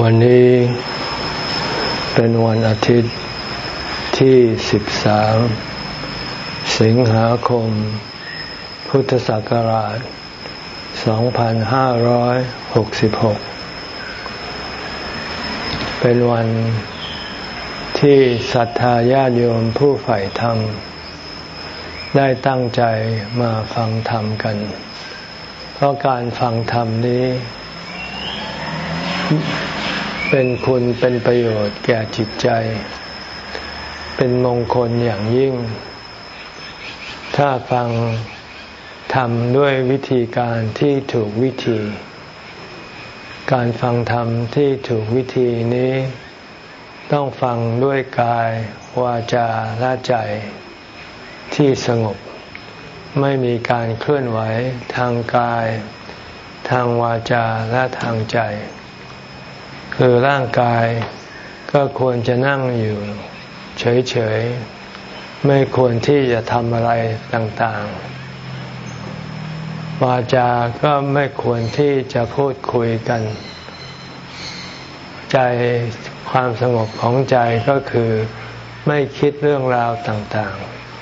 วันนี้เป็นวันอาทิตย์ที่ 13 สิงหาคม พุทธศักราช 2566 เป็นวันที่ศรัทธาญาติโยมผู้ใฝ่ธรรม ได้ตั้งใจมาฟังธรรมกัน เพราะการฟังธรรมนี้ เป็นคุณเป็นประโยชน์แก่จิตใจ เป็นมงคลอย่างยิ่ง ถ้าฟังทำด้วยวิธีการที่ถูกวิธี การฟังธรรมที่ถูกวิธีนี้ ต้องฟังด้วยกาย วาจาและใจที่สงบ ไม่มีการเคลื่อนไหวทางกาย ทางวาจาและทางใจ คือร่างกายก็ควรจะนั่งอยู่ เฉยๆ ไม่ควรที่จะทำอะไรต่างๆ วาจาก็ไม่ควรที่จะพูดคุยกัน ใจความสงบของใจก็คือไม่คิดเรื่องราวต่าง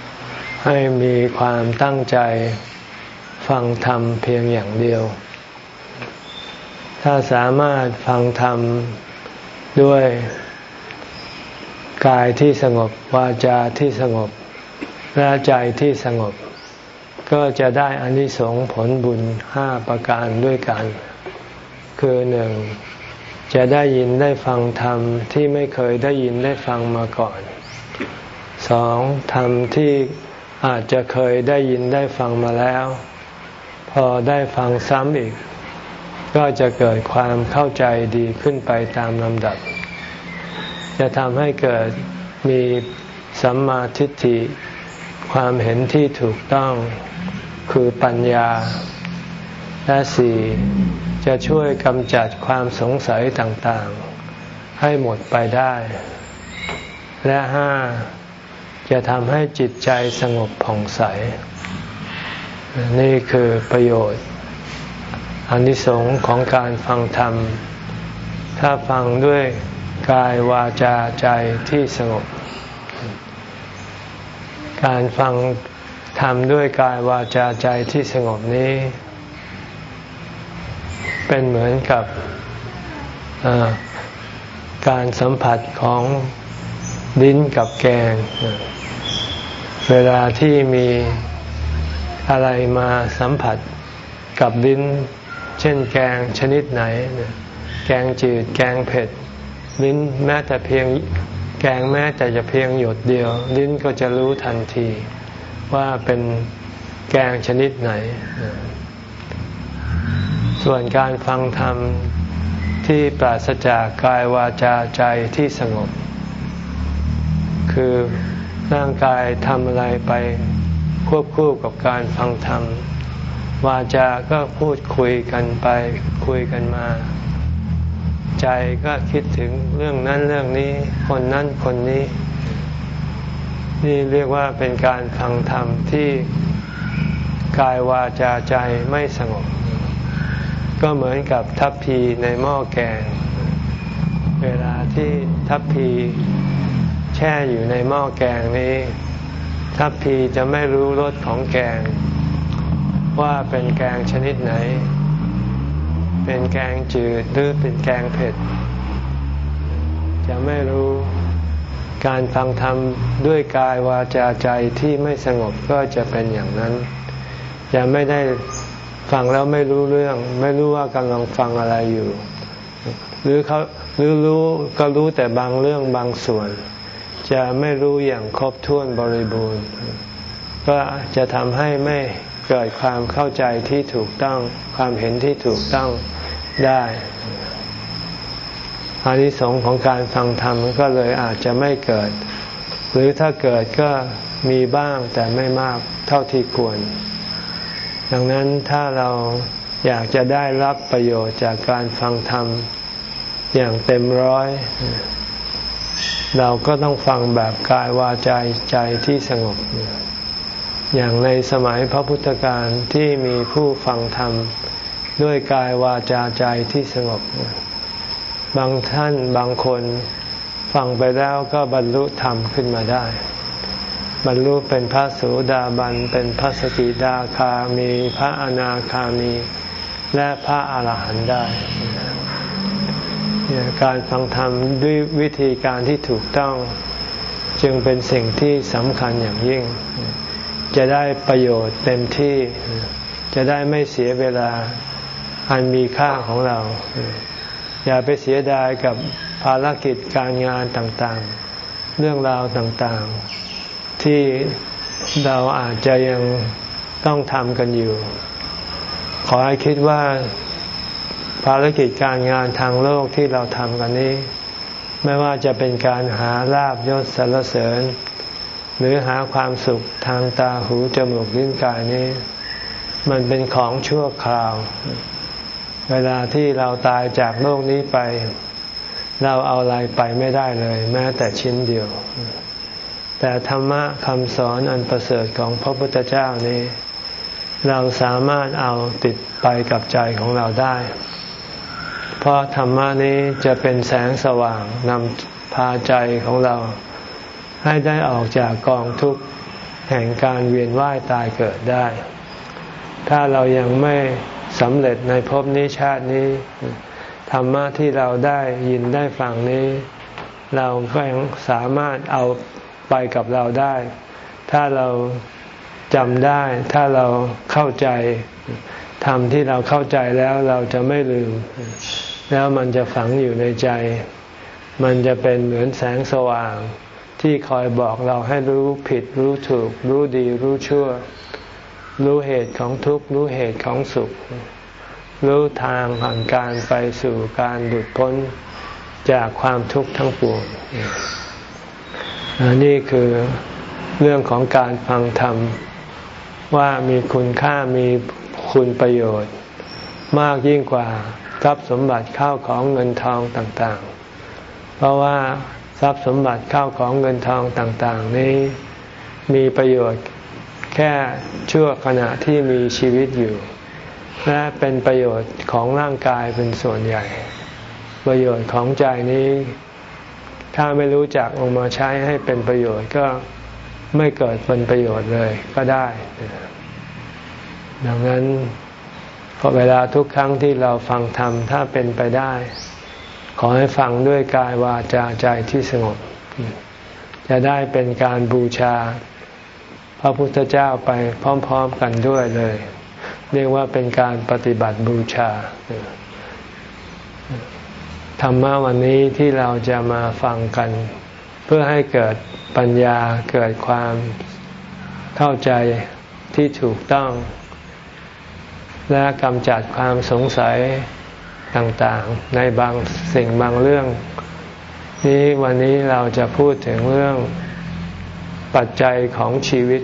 ๆ ให้มีความตั้งใจฟังธรรมเพียงอย่างเดียว ถ้าสามารถฟังธรรมด้วยกายที่สงบ วาจาที่สงบ และใจที่สงบ ก็จะได้อานิสงส์ผลบุญห้าประการด้วยกัน คือหนึ่งจะได้ยินได้ฟังธรรมที่ไม่เคยได้ยินได้ฟังมาก่อนสองธรรมที่อาจจะเคยได้ยินได้ฟังมาแล้ว พอได้ฟังซ้ำอีก ก็จะเกิดความเข้าใจดีขึ้นไปตามลำดับ จะทำให้เกิดมีสัมมาทิฏฐิ ความเห็นที่ถูกต้องคือปัญญา และสี่จะช่วยกำจัดความสงสัยต่างๆ ให้หมดไปได้ และห้าจะทำให้จิตใจสงบผ่องใส นี่คือประโยชน์ อนิสงส์ของการฟังธรรม ถ้าฟังด้วยกายวาจาใจที่สงบ การฟังธรรมด้วยกายวาจาใจที่สงบนี้ เป็นเหมือนกับการสัมผัสของลิ้นกับแกง เวลาที่มีอะไรมาสัมผัสกับลิ้น เช่นแกงชนิดไหน แกงจืด แกงเผ็ด ลิ้นแม้แต่เพียงแกงแม้แต่จะเพียงหยดเดียว ลิ้นก็จะรู้ทันทีว่าเป็นแกงชนิดไหน ส่วนการฟังธรรมที่ปราศจากกายวาจาใจที่สงบ คือร่างกายทำอะไรไปควบคู่กับการฟังธรรม วาจาก็พูดคุยกันไปคุยกันมา ใจก็คิดถึงเรื่องนั้นเรื่องนี้ คนนั้นคนนี้ นี่เรียกว่าเป็นการฟังธรรมที่กายวาจาใจไม่สงบ ก็เหมือนกับทัพพีในหม้อแกง เวลาที่ทัพพีแช่อยู่ในหม้อแกงนี้ ทัพพีจะไม่รู้รสของแกง ว่าเป็นแกงชนิดไหน เป็นแกงจืดหรือเป็นแกงเผ็ด จะไม่รู้การฟังธรรมด้วยกายวาจาใจที่ไม่สงบก็จะเป็นอย่างนั้น จะไม่ได้ฟังแล้วไม่รู้เรื่อง ไม่รู้ว่ากำลังฟังอะไรอยู่ หรือเขาหรือรู้ก็รู้แต่บางเรื่องบางส่วน จะไม่รู้อย่างครบถ้วนบริบูรณ์ ก็จะทำให้ไม่ เกิดความเข้าใจที่ถูกต้อง ความเห็นที่ถูกต้องได้อานิสงส์ของการฟังธรรมก็เลยอาจจะไม่เกิด หรือถ้าเกิดก็มีบ้างแต่ไม่มากเท่าที่ควร ดังนั้นถ้าเราอยากจะได้รับประโยชน์จากการฟังธรรมอย่างเต็มร้อย เราก็ต้องฟังแบบกายวาจาใจที่สงบ อย่างในสมัยพระพุทธการที่มีผู้ฟังธรรม ด้วยกายวาจาใจที่สงบ บางท่านบางคนฟังไปแล้วก็บรรลุธรรมขึ้นมาได้ บรรลุเป็นพระโสดาบัน เป็นพระสกิดาคามี พระอนาคามี และพระอาหารหันต์ได้การฟังธรรมด้วยวิธีการที่ถูกต้องจึงเป็นสิ่งที่สำคัญอย่างยิ่ง จะได้ประโยชน์เต็มที่ จะได้ไม่เสียเวลาอันมีค่าของเรา อย่าไปเสียดายกับภารกิจการงานต่างๆ เรื่องราวต่างๆ ที่เราอาจจะยังต้องทำกันอยู่ ขอให้คิดว่าภารกิจการงานทางโลกที่เราทำกันนี้ ไม่ว่าจะเป็นการหาลาบยศสรรเสริญ หรือหาความสุขทางตาหูจมูกลิ้นกายนี้ มันเป็นของชั่วคราว เวลาที่เราตายจากโลกนี้ไป เราเอาอะไรไปไม่ได้เลย แม้แต่ชิ้นเดียว แต่ธรรมะคำสอนอันประเสริฐของพระพุทธเจ้านี้ เราสามารถเอาติดไปกับใจของเราได้ เพราะธรรมะนี้จะเป็นแสงสว่างนำพาใจของเรา ให้ได้ออกจากกองทุกข์แห่งการเวียนว่ายตายเกิดได้ ถ้าเรายังไม่สำเร็จในภพนี้ชาตินี้ ธรรมะที่เราได้ยินได้ฟังนี้ เราก็ยังสามารถเอาไปกับเราได้ ถ้าเราจำได้ ถ้าเราเข้าใจธรรมที่เราเข้าใจแล้วเราจะไม่ลืม แล้วมันจะฝังอยู่ในใจ มันจะเป็นเหมือนแสงสว่าง ที่คอยบอกเราให้รู้ผิดรู้ถูก รู้ดีรู้ชั่ว รู้เหตุของทุกข์ รู้เหตุของสุข รู้ทางแห่งการไปสู่การหลุดพ้นจากความทุกข์ทั้งปวงนี่คือเรื่องของการฟังธรรม ว่ามีคุณค่ามีคุณประโยชน์ มากยิ่งกว่าทรัพย์สมบัติข้าวของเงินทองต่างๆ เพราะว่า ทรัพย์สมบัติข้าวของเงินทองต่างๆ นี้มีประโยชน์แค่ชั่วขณะที่มีชีวิตอยู่ และเป็นประโยชน์ของร่างกายเป็นส่วนใหญ่ ประโยชน์ของใจนี้ ถ้าไม่รู้จักออกมาใช้ให้เป็นประโยชน์ก็ไม่เกิดเป็นประโยชน์เลยก็ได้ ดังนั้นพอเวลาทุกครั้งที่เราฟังธรรมถ้าเป็นไปได้ ขอให้ฟังด้วยกายวาจาใจที่สงบ จะได้เป็นการบูชา พระพุทธเจ้าไปพร้อม ๆกันด้วยเลย เรียกว่าเป็นการปฏิบัติบูชาธรรมะวันนี้ที่เราจะมาฟังกัน เพื่อให้เกิดปัญญาเกิดความเข้าใจที่ถูกต้อง และกำจัดความสงสัย ต่างๆ ในบางสิ่งบางเรื่อง นี้วันนี้เราจะพูดถึงเรื่องปัจจัยของชีวิต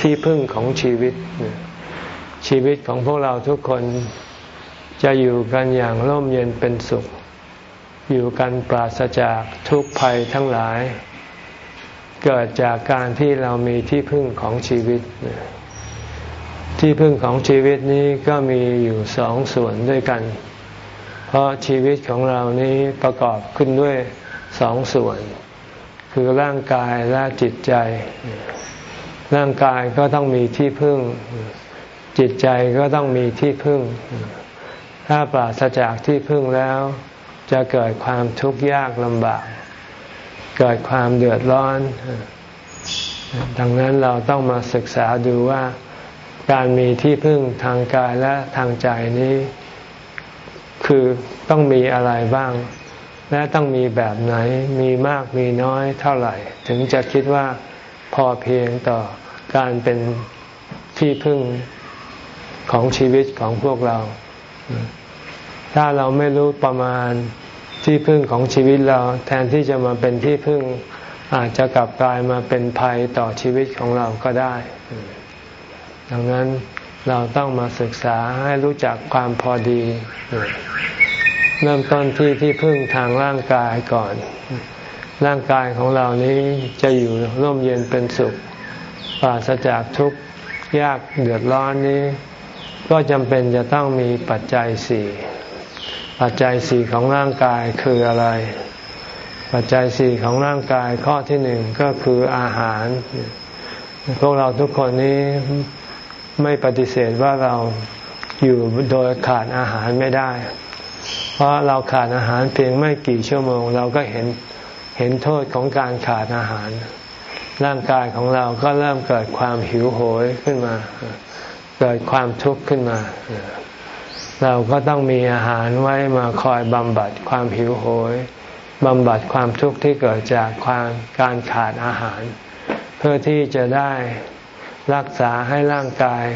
ที่พึ่งของชีวิต ชีวิตของพวกเราทุกคนจะอยู่กันอย่างร่มเย็นเป็นสุข อยู่กันปราศจากทุกภัยทั้งหลาย เกิดจากการที่เรามีที่พึ่งของชีวิต ที่พึ่งของชีวิตนี้ก็มีอยู่สองส่วนด้วยกัน เพราะชีวิตของเรานี้ประกอบขึ้นด้วยสองส่วน คือร่างกายและจิตใจ ร่างกายก็ต้องมีที่พึ่ง จิตใจก็ต้องมีที่พึ่ง ถ้าปราศจากที่พึ่งแล้ว จะเกิดความทุกข์ยากลำบาก เกิดความเดือดร้อน ดังนั้นเราต้องมาศึกษาดูว่าการมีที่พึ่งทางกายและทางใจนี้ คือต้องมีอะไรบ้าง และต้องมีแบบไหนมีมากมีน้อยเท่าไหร่ ถึงจะคิดว่าพอเพียงต่อการเป็นที่พึ่งของชีวิตของพวกเรา ถ้าเราไม่รู้ประมาณที่พึ่งของชีวิตเราแทนที่จะมาเป็นที่พึ่งอาจจะกลับกลายมาเป็นภัยต่อชีวิตของเราก็ได้ ดังนั้น เราต้องมาศึกษาให้รู้จักความพอดี เริ่มต้นที่ที่พึ่งทางร่างกายก่อน ร่างกายของเรานี้จะอยู่ร่มเย็นเป็นสุขปราศจากทุกข์ยากเดือดร้อนนี้ ก็จำเป็นจะต้องมีปัจจัยสี่ปัจจัยสี่ของร่างกายคืออะไร ปัจจัยสี่ของร่างกายข้อที่หนึ่งก็คืออาหาร พวกเราทุกคนนี้ ไม่ปฏิเสธว่าเราอยู่โดยขาดอาหารไม่ได้ เพราะเราขาดอาหารเพียงไม่กี่ชั่วโมง เราก็เห็นเห็นโทษของการขาดอาหาร ร่างกายของเราก็เริ่มเกิดความหิวโหยขึ้นมา เกิดความทุกข์ขึ้นมา เราก็ต้องมีอาหารไว้มาคอยบำบัดความหิวโหยบำบัดความทุกข์ที่เกิดจากความการขาดอาหาร เพื่อที่จะได้ รักษาให้ร่างกาย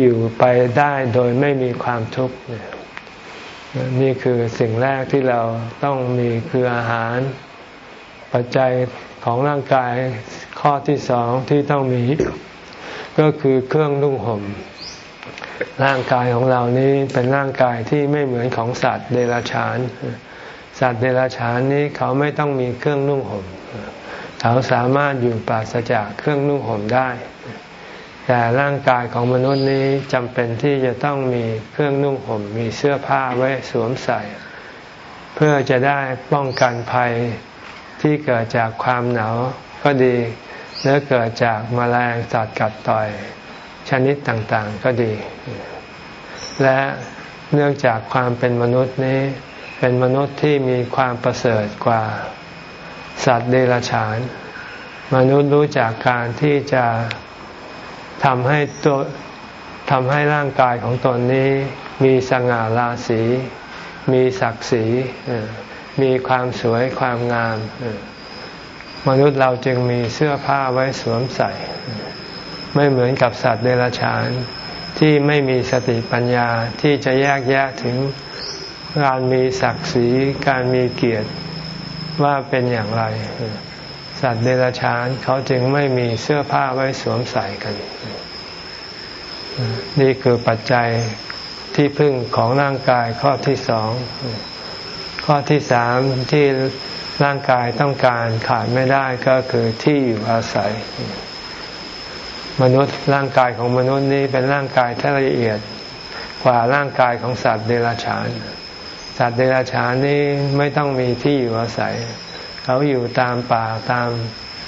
อยู่ไปได้โดยไม่มีความทุกข์นี่คือสิ่งแรกที่เราต้องมีคืออาหาร ปัจจัยของร่างกายข้อที่สองที่ต้องมี ก็คือเครื่องนุ่งห่ม ร่างกายของเรานี้เป็นร่างกายที่ไม่เหมือนของสัตว์เดรัจฉาน สัตว์เดรัจฉานนี้เขาไม่ต้องมีเครื่องนุ่งห่มเขาสามารถอยู่ปราศจากเครื่องนุ่งห่มได้ แต่ร่างกายของมนุษย์นี้จำเป็นที่จะต้องมีเครื่องนุ่งห่มมีเสื้อผ้าไว้สวมใส่ เพื่อจะได้ป้องกันภัยที่เกิดจากความหนาวก็ดีหรือเกิดจากมแมลงสัตว์กัดต่อยชนิดต่างๆก็ดี และเนื่องจากความเป็นมนุษย์นี้ เป็นมนุษย์ที่มีความประเสริฐกว่า สัตว์เดรัจฉาน มนุษย์รู้จากการที่จะ ทำให้ตัวทำให้ร่างกายของตนนี้มีสง่าราศีมีศักดิ์ศรีมีความสวยความงาม มนุษย์เราจึงมีเสื้อผ้าไว้สวมใส่ ไม่เหมือนกับสัตว์เดรัจฉานที่ไม่มีสติปัญญาที่จะแยกแยะถึงการมีศักดิ์ศรีการมีเกียรติว่าเป็นอย่างไร สัตว์เดรัจฉานเขาจึงไม่มีเสื้อผ้าไว้สวมใส่กัน นี่คือปัจจัยที่พึ่งของร่างกายข้อที่สอง ข้อที่สามที่ร่างกายต้องการขาดไม่ได้ก็คือที่อยู่อาศัย มนุษย์ร่างกายของมนุษย์นี้เป็นร่างกายที่ละเอียดกว่าร่างกายของสัตว์เดรัจฉาน สัตว์เดรัจฉานนี้ไม่ต้องมีที่อยู่อาศัย เขาอยู่ตามป่าตาม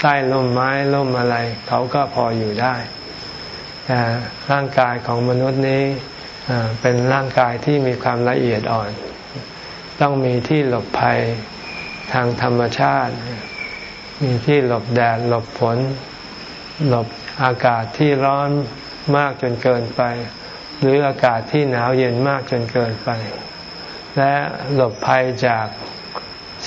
ใต้ร่มไม้ร่มอะไร เขาก็พออยู่ได้แต่ร่างกายของมนุษย์นี้เป็นร่างกายที่มีความละเอียดอ่อน ต้องมีที่หลบภัยทางธรรมชาติ มีที่หลบแดดหลบฝน หลบอากาศที่ร้อนมากจนเกินไป หรืออากาศที่หนาวเย็นมากจนเกินไป และหลบภัยจาก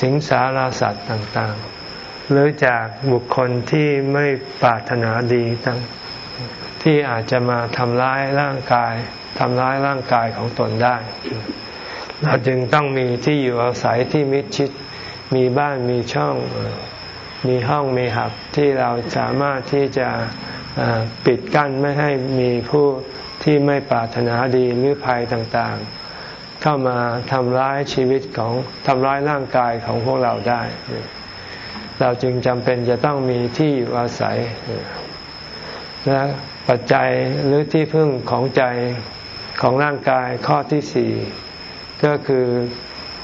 สิงสาราสัตว์ต่างๆ หรือจากบุคคลที่ไม่ปรารถนาดีทั้งที่อาจจะมาทำร้ายร่างกายทำร้ายร่างกายของตนได้ เราจึงต้องมีที่อยู่อาศัยที่มิดชิด มีบ้านมีช่อง มีห้องมีหับที่เราสามารถที่จะปิดกั้นไม่ให้มีผู้ที่ไม่ปรารถนาดีหรือภัยต่างๆ เข้ามาทำร้ายชีวิตของทำร้ายร่างกายของพวกเราได้ เราจึงจำเป็นจะต้องมีที่อยู่อาศัยและปัจจัยหรือที่พึ่งของใจของร่างกายข้อที่สี่ก็คือ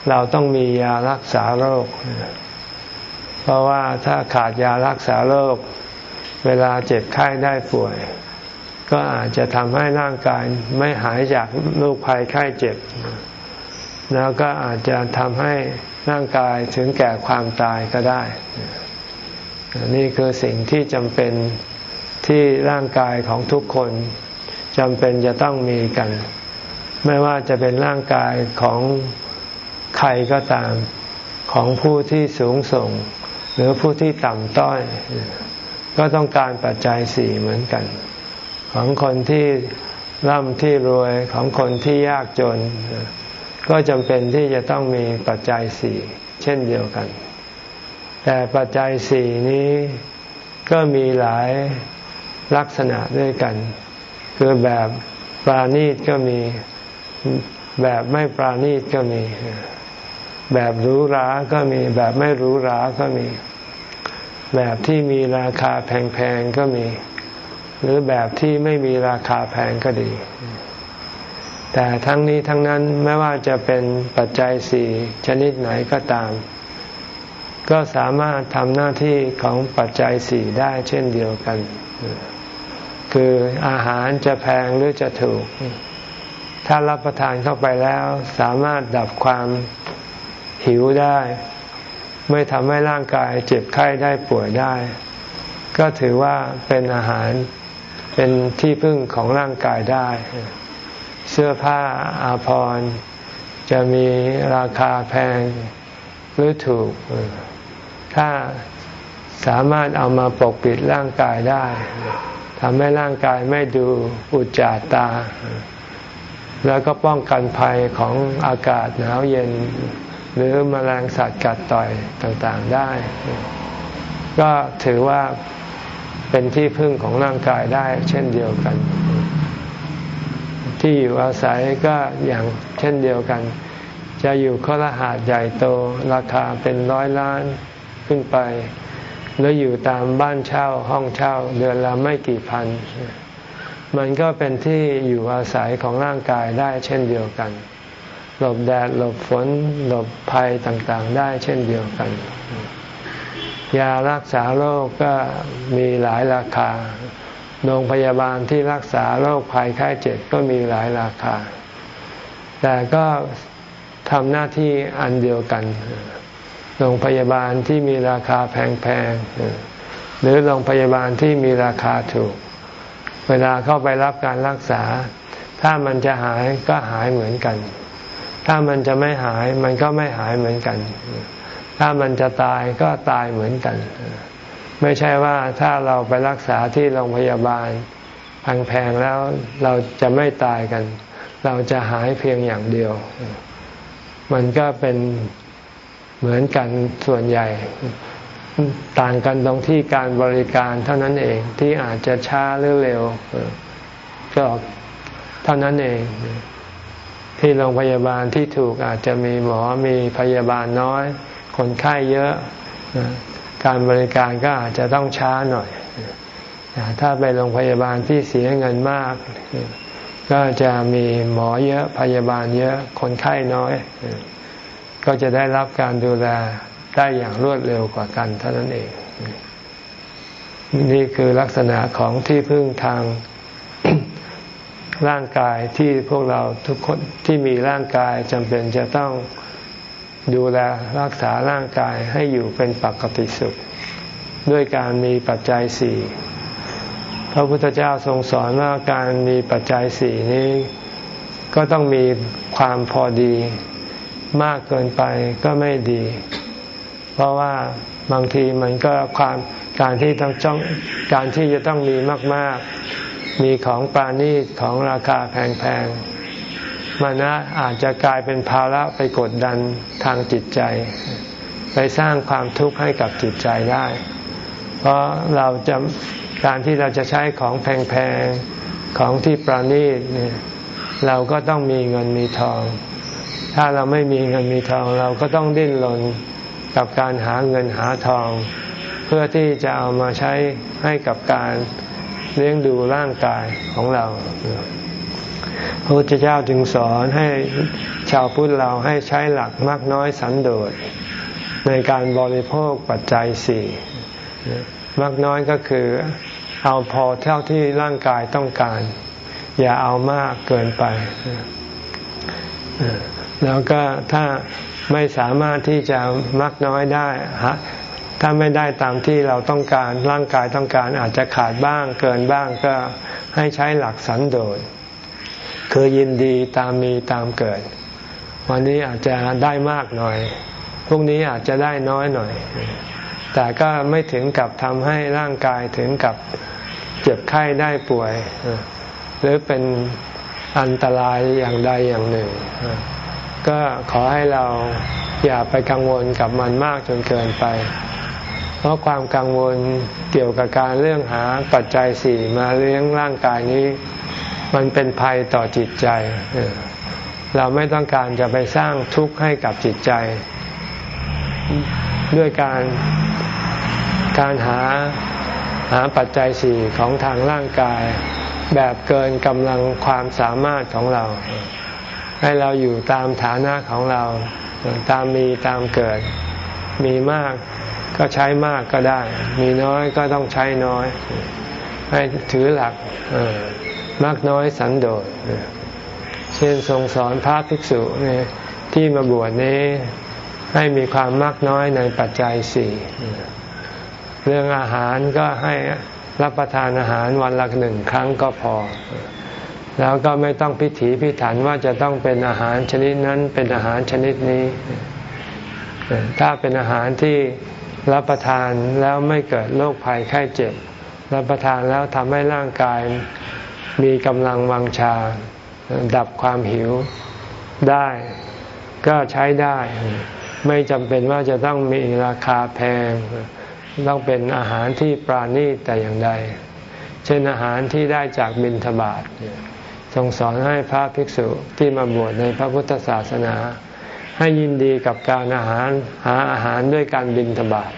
เราต้องมียารักษาโรค เพราะว่าถ้าขาดยารักษาโรค เวลาเจ็บไข้ได้ป่วย ก็อาจจะทำให้ร่างกายไม่หายจากโรคภัยไข้เจ็บ แล้วก็อาจจะทำให้ร่างกายถึงแก่ความตายก็ได้ นี่คือสิ่งที่จำเป็นที่ร่างกายของทุกคนจำเป็นจะต้องมีกัน ไม่ว่าจะเป็นร่างกายของใครก็ตามของผู้ที่สูงส่ง หรือผู้ที่ต่ำต้อย ก็ต้องการปัจจัยสี่เหมือนกัน ของคนที่ร่ำที่รวยของคนที่ยากจน ก็จำเป็นที่จะต้องมีปัจจัยสี่เช่นเดียวกัน แต่ปัจจัยสี่นี้ก็มีหลายลักษณะด้วยกัน คือแบบปราณีตก็มีแบบไม่ปราณีตก็มี แบบรู้ราก็มี แบบไม่รู้ราก็มี แบบที่มีราคาแพงๆก็มี หรือแบบที่ไม่มีราคาแพงก็ดี แต่ทั้งนี้ทั้งนั้นไม่ว่าจะเป็นปัจจัยสี่ชนิดไหนก็ตาม ก็สามารถทำหน้าที่ของปัจจัยสี่ได้เช่นเดียวกัน คืออาหารจะแพงหรือจะถูก ถ้ารับประทานเข้าไปแล้วสามารถดับความหิวได้ ไม่ทำให้ร่างกายเจ็บไข้ได้ป่วยได้ ก็ถือว่าเป็นอาหาร เป็นที่พึ่งของร่างกายได้ เสื้อผ้าอาภรณ์จะมีราคาแพงหรือถูก ถ้าสามารถเอามาปกปิดร่างกายได้ทำให้ร่างกายไม่ดูอุจจาตา แล้วก็ป้องกันภัยของอากาศหนาวเย็น หรือมแมลงสัตว์กัดต่อยต่างๆได้ ก็ถือว่า เป็นที่พึ่งของร่างกายได้เช่นเดียวกัน ที่อยู่อาศัยก็อย่างเช่นเดียวกัน จะอยู่ข้อหาดใหญ่โตราคาเป็นร้อยล้านขึ้นไปหรืออยู่ตามบ้านเช่าห้องเช่าเดือนละไม่กี่พัน มันก็เป็นที่อยู่อาศัยของร่างกายได้เช่นเดียวกัน หลบแดดหลบฝนหลบภัยต่างๆ ได้เช่นเดียวกัน ยารักษาโรคกก็มีหลายราคา โรงพยาบาลที่รักษาโรคภัยไข้เจ็บก็มีหลายราคา แต่ก็ทำหน้าที่อันเดียวกัน โรงพยาบาลที่มีราคาแพงๆ หรือโรงพยาบาลที่มีราคาถูก เวลาเข้าไปรับการรักษา ถ้ามันจะหายก็หายเหมือนกัน ถ้ามันจะไม่หายมันก็ไม่หายเหมือนกัน ถ้ามันจะตายก็ตายเหมือนกัน ไม่ใช่ว่าถ้าเราไปรักษาที่โรงพยาบาลแพงๆแล้วเราจะไม่ตายกัน เราจะหายเพียงอย่างเดียว มันก็เป็นเหมือนกันส่วนใหญ่ ต่างกันตรงที่การบริการเท่านั้นเองที่อาจจะช้าหรือเร็วก็เท่านั้นเอง ที่โรงพยาบาลที่ถูกอาจจะมีหมอมีพยาบาลน้อย คนไข้เยอะการบริการก็อาจจะต้องช้าหน่อย ถ้าไปโรงพยาบาลที่เสียเงินมาก ก็จะมีหมอเยอะพยาบาลเยอะคนไข้น้อย ก็จะได้รับการดูแลได้อย่างรวดเร็วกว่ากันเท่านั้นเอง นี่คือลักษณะของที่พึ่งทางร่างกายที่พวกเราทุกคนที่มีร่างกายจำเป็นจะต้อง ดูแลรักษาร่างกายให้อยู่เป็นปกติสุข ด้วยการมีปัจจัยสี่พระพุทธเจ้าทรงสอนว่าการมีปัจจัยสี่นี้ ก็ต้องมีความพอดี มากเกินไปก็ไม่ดี เพราะว่าบางทีมันก็ความการที่ต้องจ้องการที่จะต้องมีมาก ๆ มีของปาณีตของราคาแพงๆ มานะอาจจะกลายเป็นภาระไปกดดันทางจิตใจ ไปสร้างความทุกข์ให้กับจิตใจได้ เพราะเราจะการที่เราจะใช้ของแพงๆของที่ประณีตเนี่ยเราก็ต้องมีเงินมีทอง ถ้าเราไม่มีเงินมีทอง เราก็ต้องดิ้นรนกับการหาเงินหาทอง เพื่อที่จะเอามาใช้ให้กับการเลี้ยงดูร่างกายของเรา ระพุทธเจ้าจึงสอนให้ชาวพุทธเราให้ใช้หลักมากน้อยสันโดษในการบริโภคปัจจัยสี่มากน้อยก็คือเอาพอเท่าที่ร่างกายต้องการ อย่าเอามากเกินไป แล้วก็ถ้าไม่สามารถที่จะมักน้อยได้ฮะถ้าไม่ได้ตามที่เราต้องการร่างกายต้องการอาจจะขาดบ้างเกินบ้างก็ให้ใช้หลักสันโดษ คือยินดีตามมีตามเกิด วันนี้อาจจะได้มากหน่อยพรุ่งนี้อาจจะได้น้อยหน่อย แต่ก็ไม่ถึงกับทำให้ร่างกายถึงกับเจ็บไข้ได้ป่วย หรือเป็นอันตรายอย่างใดอย่างหนึ่ง ก็ขอให้เราอย่าไปกังวลกับมันมากจนเกินไป เพราะความกังวลเกี่ยวกับการเรื่องหาปัจจัยสี่มาเลี้ยงร่างกายนี้ มันเป็นภัยต่อจิตใจ เราไม่ต้องการจะไปสร้างทุกข์ให้กับจิตใจ ด้วยการการหาหาปัจจัยสี่ของทางร่างกาย แบบเกินกำลังความสามารถของเรา ให้เราอยู่ตามฐานะของเรา ตามมีตามเกิด มีมากก็ใช้มากก็ได้ มีน้อยก็ต้องใช้น้อย ให้ถือหลัก มากน้อยสันโดษเช่นทรงสอนพระภิกษุนี่ที่มาบวชนี้ให้มีความมากน้อยในปัจจัยสี่เรื่องอาหารก็ให้รับประทานอาหารวันละหนึ่งครั้งก็พอ แล้วก็ไม่ต้องพิถีพิถันว่าจะต้องเป็นอาหารชนิดนั้นเป็นอาหารชนิดนี้ ถ้าเป็นอาหารที่รับประทานแล้วไม่เกิดโรคภัยไข้เจ็บ รับประทานแล้วทำให้ร่างกาย มีกำลังวังชา ดับความหิวได้ ก็ใช้ได้ ไม่จำเป็นว่าจะต้องมีราคาแพง ต้องเป็นอาหารที่ปราณีตแต่อย่างใด เช่นอาหารที่ได้จากบิณฑบาตทรงสอนให้พระภิกษุที่มาบวชในพระพุทธศาสนา ให้ยินดีกับการอาหารหาอาหารด้วยการบินทบาท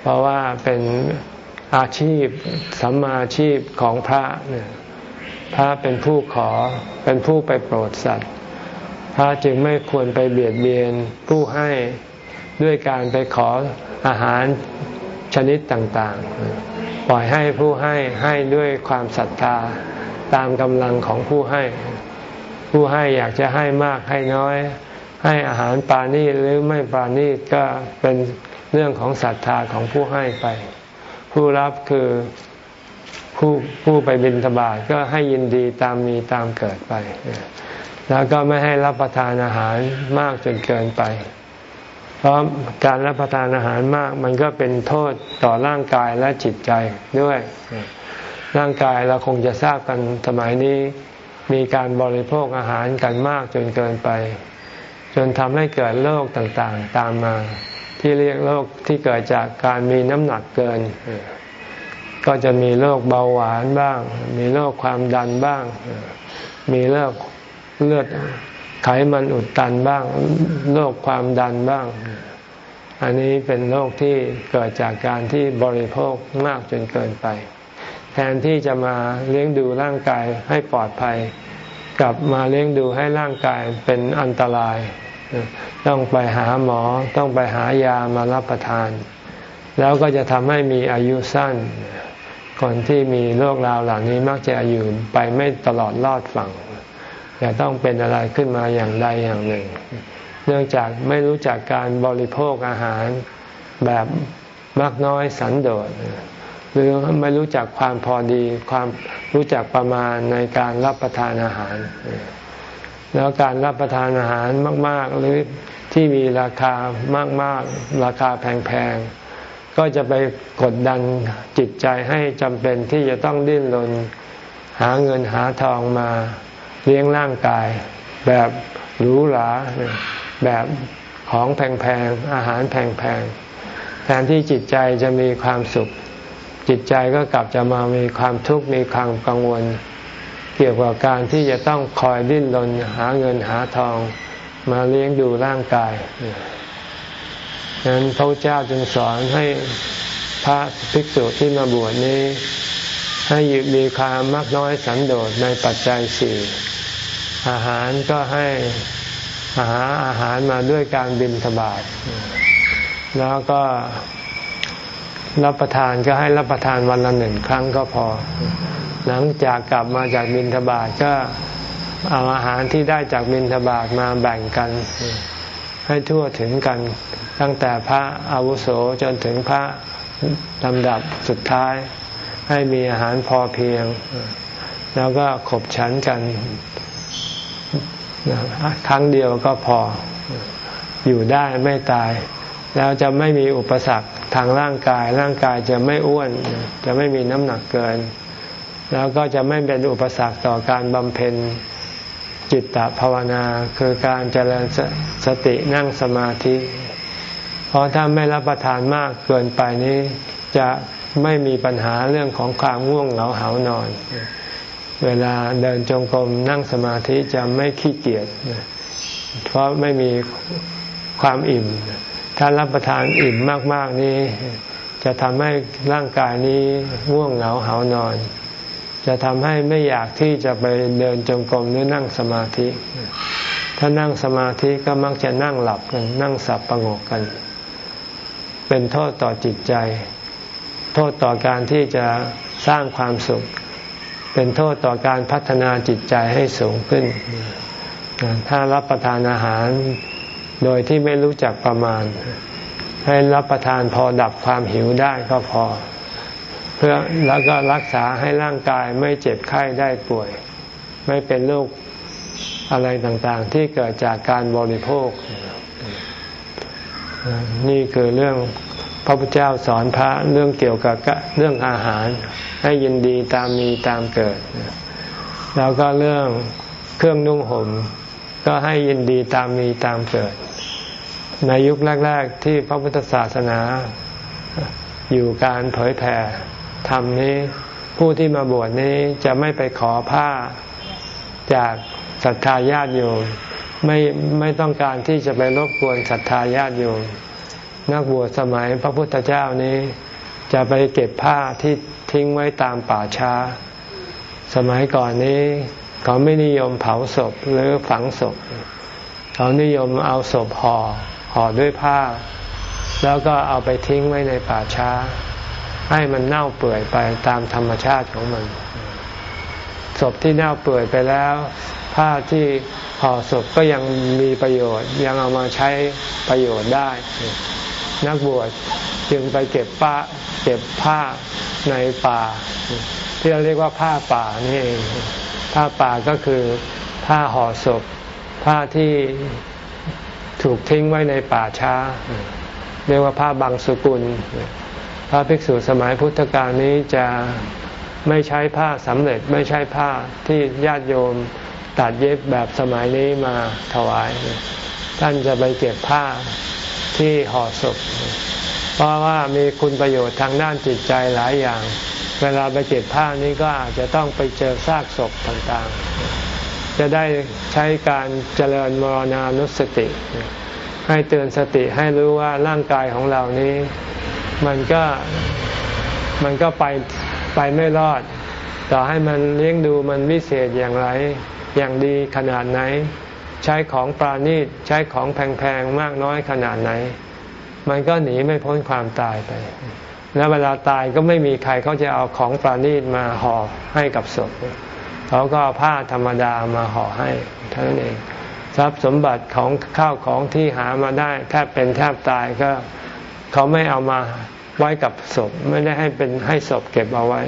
เพราะว่าเป็นอาชีพสัมมาอาชีพของพระเนี่ย พระเป็นผู้ขอเป็นผู้ไปโปรดสัตว์ พระจึงไม่ควรไปเบียดเบียนผู้ให้ด้วยการไปขออาหารชนิดต่างๆ ปล่อยให้ผู้ให้ให้ด้วยความศรัทธาตามกำลังของผู้ให้ ผู้ให้อยากจะให้มากให้น้อย ให้อาหารปาณีหรือไม่ปาณีก็เป็นเรื่องของศรัทธาของผู้ให้ไป ผู้รับคือ ผู้ผู้ไปบิณฑบาตก็ให้ยินดีตามมีตามเกิดไป แล้วก็ไม่ให้รับประทานอาหารมากจนเกินไป เพราะการรับประทานอาหารมากมันก็เป็นโทษต่อร่างกายและจิตใจด้วย ร่างกายเราคงจะทราบกันสมัยนี้มีการบริโภคอาหารกันมากจนเกินไป จนทำให้เกิดโรคต่างๆตามมา ที่เรียกโรคที่เกิดจากการมีน้ำหนักเกิน ก็จะมีโรคเบาหวานบ้าง มีโรคความดันบ้าง มีโรคเลือดไขมันอุดตันบ้าง โรคความดันบ้าง อันนี้เป็นโรคที่เกิดจากการที่บริโภคมากจนเกินไป แทนที่จะมาเลี้ยงดูร่างกายให้ปลอดภัย กลับมาเลี้ยงดูให้ร่างกายเป็นอันตราย ต้องไปหาหมอ ต้องไปหายามารับประทาน แล้วก็จะทำให้มีอายุสั้น คนที่มีโรคราวเหล่านี้มักจะอยู่ไปไม่ตลอดรอดฝั่งจะต้องเป็นอะไรขึ้นมาอย่างใดอย่างหนึ่ง เนื่องจากไม่รู้จักการบริโภคอาหารแบบมากน้อยสันโดษหรือไม่รู้จักความพอดีความรู้จักประมาณในการรับประทานอาหาร แล้วการรับประทานอาหารมาก ๆ หรือที่มีราคามาก ๆ ราคาแพง ๆ ก็จะไปกดดันจิตใจให้จำเป็นที่จะต้องดิ้นรนหาเงินหาทองมาเลี้ยงร่างกาย แบบหรูหราแบบของแพงๆ อาหารแพงๆ แทนที่จิตใจจะมีความสุข จิตใจก็กลับจะมามีความทุกข์มีความกังวล เกี่ยวกับการที่จะต้องคอยดิ้นรนหาเงินหาทองมาเลี้ยงดูร่างกาย ดังนั้นพระเจ้าจึงสอนให้พระภิกษุที่มาบวชนี้ ให้ยมีความมากน้อยสันโดษในปัจจัยสี่อาหารก็ให้หาอาหารมาด้วยการบินทบาทแล้วก็รับประทานก็ให้รับประทานวันละหนึ่งครั้งก็พอ หลังจากกลับมาจากบินทบาทก็เอาอาหารที่ได้จากบินทบาทมาแบ่งกัน ให้ทั่วถึงกันตั้งแต่พระอาวุโสจนถึงพระลำดับสุดท้าย ให้มีอาหารพอเพียง แล้วก็ขบฉันกันครั้งเดียวก็พออยู่ได้ไม่ตาย แล้วจะไม่มีอุปสรรคทางร่างกาย ร่างกายจะไม่อ้วน จะไม่มีน้ำหนักเกิน แล้วก็จะไม่เป็นอุปสรรคต่อการบำเพ็ญ จิตตภาวนาคือการเจริญสสตินั่งสมาธิ เพราะถ้าไม่รับประทานมากเกินไปนี้จะไม่มีปัญหาเรื่องของความง่วงเหงาหานอน เวลาเดินจงกรมนั่งสมาธิจะไม่ขี้เกียจเพราะไม่มีความอิ่ม ถ้ารับประทานอิ่มมาก ๆ นี้ จะทำให้ร่างกายนี้ง่วงเหงาหานอน จะทำให้ไม่อยากที่จะไปเดินจงกรมหรือนั่งสมาธิ ถ้านั่งสมาธิก็มักจะนั่งหลับกันนั่งสับประงกกัน เป็นโทษต่อจิตใจ โทษต่อการที่จะสร้างความสุข เป็นโทษต่อการพัฒนาจิตใจให้สูงขึ้น ถ้ารับประทานอาหารโดยที่ไม่รู้จักประมาณ ให้รับประทานพอดับความหิวได้ก็พอ เพื่อแล้วก็รักษาให้ร่างกายไม่เจ็บไข้ได้ป่วย ไม่เป็นโรคอะไรต่างๆ ที่เกิดจากการบริโภค นี่คือเรื่องพระพุทธเจ้าสอนพระเรื่องเกี่ยวกับเรื่องอาหาร ให้ยินดีตามมีตามเกิด แล้วก็เรื่องเครื่องนุ่งห่มก็ให้ยินดีตามมีตามเกิด ในยุคแรก ๆ ที่พระพุทธศาสนาอยู่การเผยแผ่ ธรรมนี้ ผู้ที่มาบวชนี้จะไม่ไปขอผ้าจากศรัทธาญาติโยมไม่ไม่ต้องการที่จะไปรบกวนศรัทธาญาติโยมนักบวชสมัยพระพุทธเจ้านี้ จะไปเก็บผ้าที่ทิ้งไว้ตามป่าช้า สมัยก่อนนี้เขาไม่นิยมเผาศพหรือฝังศพ เขานิยมเอาศพห่อห่อด้วยผ้า แล้วก็เอาไปทิ้งไว้ในป่าช้า ให้มันเน่าเปื่อยไปตามธรรมชาติของมัน ศพที่เน่าเปื่อยไปแล้ว ผ้าที่ห่อศพก็ยังมีประโยชน์ ยังเอามาใช้ประโยชน์ได้ นักบวชจึงไปเก็บป้าเก็บผ้าในป่า ที่เราเรียกว่าผ้าป่านี่เองผ้าป่าก็คือผ้าห่อศพ ผ้าที่ถูกทิ้งไว้ในป่าช้า เรียกว่าผ้าบางสกุล พระภิกษุสมัยพุทธกาลนี้จะไม่ใช้ผ้าสำเร็จไม่ใช่ผ้าที่ญาติโยมตัดเย็บแบบสมัยนี้มาถวาย ท่านจะไปเก็บผ้าที่ห่อศพ เพราะว่ามีคุณประโยชน์ทางด้านจิตใจหลายอย่าง เวลาไปเก็บผ้านี้ก็อาจจะต้องไปเจอซากศพต่างๆ จะได้ใช้การเจริญมรณานุสติ ให้เตือนสติให้รู้ว่าร่างกายของเรานี้ มันก็มันก็ไปไปไม่รอด ต่อให้มันเลี้ยงดูมันวิเศษอย่างไร อย่างดีขนาดไหน ใช้ของปราณีตใช้ของแพงๆมากน้อยขนาดไหน มันก็หนีไม่พ้นความตายไป แล้วเวลาตายก็ไม่มีใครเขาจะเอาของปราณีตมาห่อให้กับศพเขาก็เอาผ้าธรรมดามาห่อให้เท่านั้นเอง ทรัพย์สมบัติของข้าวของที่หามาได้แทบเป็นแทบตายก็ เขาไม่เอามาไว้กับศพไม่ได้ให้เป็นให้ศพเก็บเอาไว้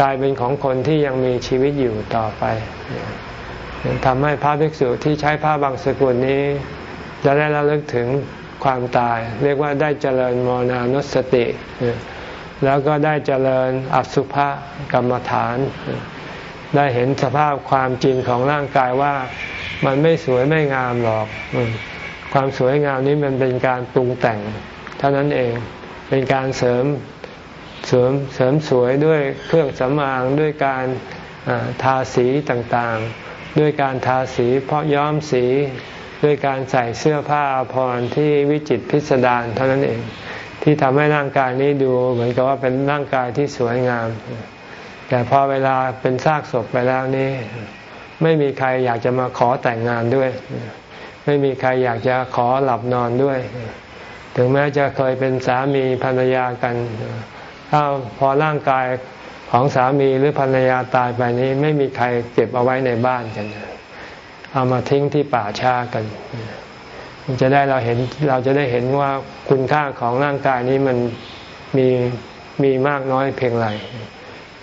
กลายเป็นของคนที่ยังมีชีวิตอยู่ต่อไปทำให้พระภิกษุที่ใช้ผ้าบางสกุลนี้ จะได้ระลึกถึงความตาย เรียกว่าได้เจริญมรณานุสติ แล้วก็ได้เจริญอสุภกรรมฐาน ได้เห็นสภาพความจริงของร่างกายว่ามันไม่สวยไม่งามหรอก ความสวยงามนี้มันเป็นการปรุงแต่ง เท่านั้นเองเป็นการเสริมเสริมเสริมสวยด้วยเครื่องสำอางด้วยการทาสีต่างๆ ด้วยการทาสีเพราะย้อมสีด้วยการใส่เสื้อผ้าพรที่วิจิตพิสดารเท่านั้นเอง ที่ทำให้ร่างกายนี้ดูเหมือนกับว่าเป็นร่างกายที่สวยงาม แต่พอเวลาเป็นซากศพไปแล้วนี่ไม่มีใครอยากจะมาขอแต่งงานด้วย ไม่มีใครอยากจะขอหลับนอนด้วย ถึงแม้จะเคยเป็นสามีภรรยากัน ถ้าพอร่างกายของสามีหรือภรรยาตายไปนี้ ไม่มีใครเก็บเอาไว้ในบ้านกัน เอามาทิ้งที่ป่าช้ากัน จะได้เราเห็นเราจะได้เห็นว่าคุณค่าของร่างกายนี้มันมีมีมากน้อยเพียงไร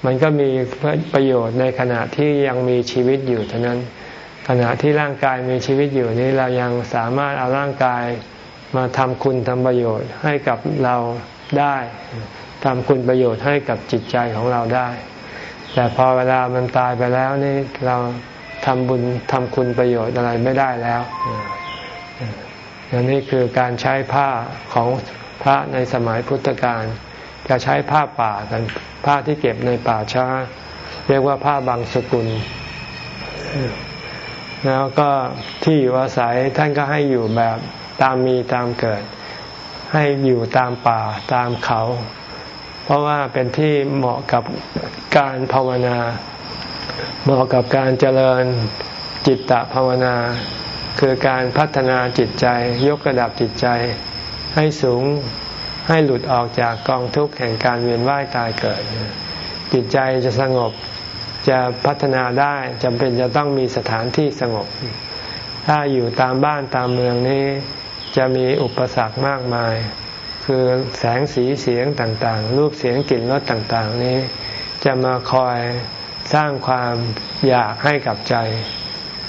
มันก็มีประโยชน์ในขณะที่ยังมีชีวิตอยู่เท่านั้น ขณะที่ร่างกายมีชีวิตอยู่นี้เรายังสามารถเอาร่างกาย มาทำคุณทำประโยชน์ให้กับเราได้ทำคุณประโยชน์ให้กับจิตใจของเราได้ แต่พอเวลามันตายไปแล้วนี่เราทำบุญทำคุณประโยชน์อะไรไม่ได้แล้วนนี่คือการใช้ผ้าของพระในสมัยพุทธกาลจะใช้ผ้าป่ากันผ้าที่เก็บในป่าช้า เรียกว่าผ้าบางสกุล แล้วก็ที่อยู่อาศัยท่านก็ให้อยู่แบบ ตามมีตามเกิด ให้อยู่ตามป่าตามเขา เพราะว่าเป็นที่เหมาะกับการภาวนา เหมาะกับการเจริญจิตตภาวนา คือการพัฒนาจิตใจ ยกระดับจิตใจ ให้สูงให้หลุดออกจากกองทุกข์แห่งการเวียนว่ายตายเกิด จิตใจจะสงบจะพัฒนาได้จำเป็นจะต้องมีสถานที่สงบ ถ้าอยู่ตามบ้านตามเมืองนี้ จะมีอุปสรรคมากมาย คือแสงสีเสียงต่างๆ รูปเสียงกลิ่นรสต่างๆ นี้ จะมาคอยสร้างความอยากให้กับใจ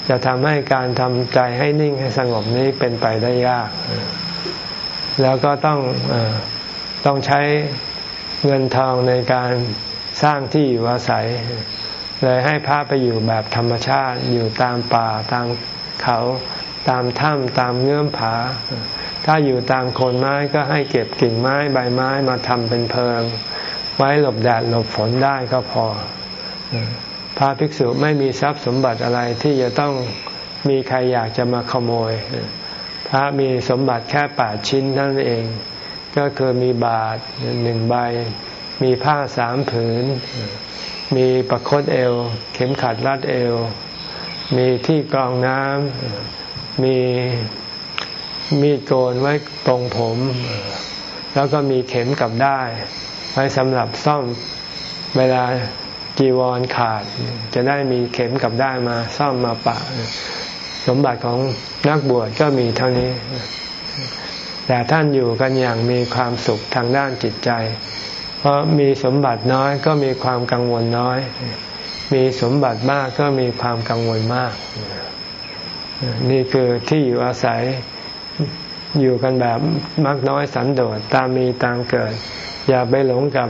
จะทำให้การทำใจให้นิ่งให้สงบนี้เป็นไปได้ยาก แล้วก็ต้องอต้องใช้เงินทองในการสร้างที่อยู่อาศัย เลยให้พระไปอยู่แบบธรรมชาติอยู่ตามป่าตามเขา ตามถ้ำตามเงื่อมผา ถ้าอยู่ตามโคนไม้ก็ให้เก็บกิ่งไม้ใบไม้มาทำเป็นเพลิง ไว้หลบแดดหลบฝนได้ก็พอ พระภิกษุไม่มีทรัพย์สมบัติอะไรที่จะต้องมีใครอยากจะมาขโมย พระมีสมบัติแค่แปดชิ้นนั่นเอง ก็คือมีบาทหนึ่งใบ มีผ้าสามผืน มีประคตเอว เข็มขัดรัดเอว มีที่กรองน้ำ มีมีดโกนไว้ตรงผม แล้วก็มีเข็มกับได้ ไว้สำหรับซ่อมเวลาจีวรขาด จะได้มีเข็มกับได้มาซ่อมมาปะ สมบัติของนักบวชก็มีเท่านี้ แต่ท่านอยู่กันอย่างมีความสุขทางด้านจิตใจ เพราะมีสมบัติน้อยก็มีความกังวลน้อย มีสมบัติมากก็มีความกังวลมาก นี่คือที่อยู่อาศัยอยู่กันแบบมากน้อยสันโดษตามมีตามเกิด อย่าไปหลงกับ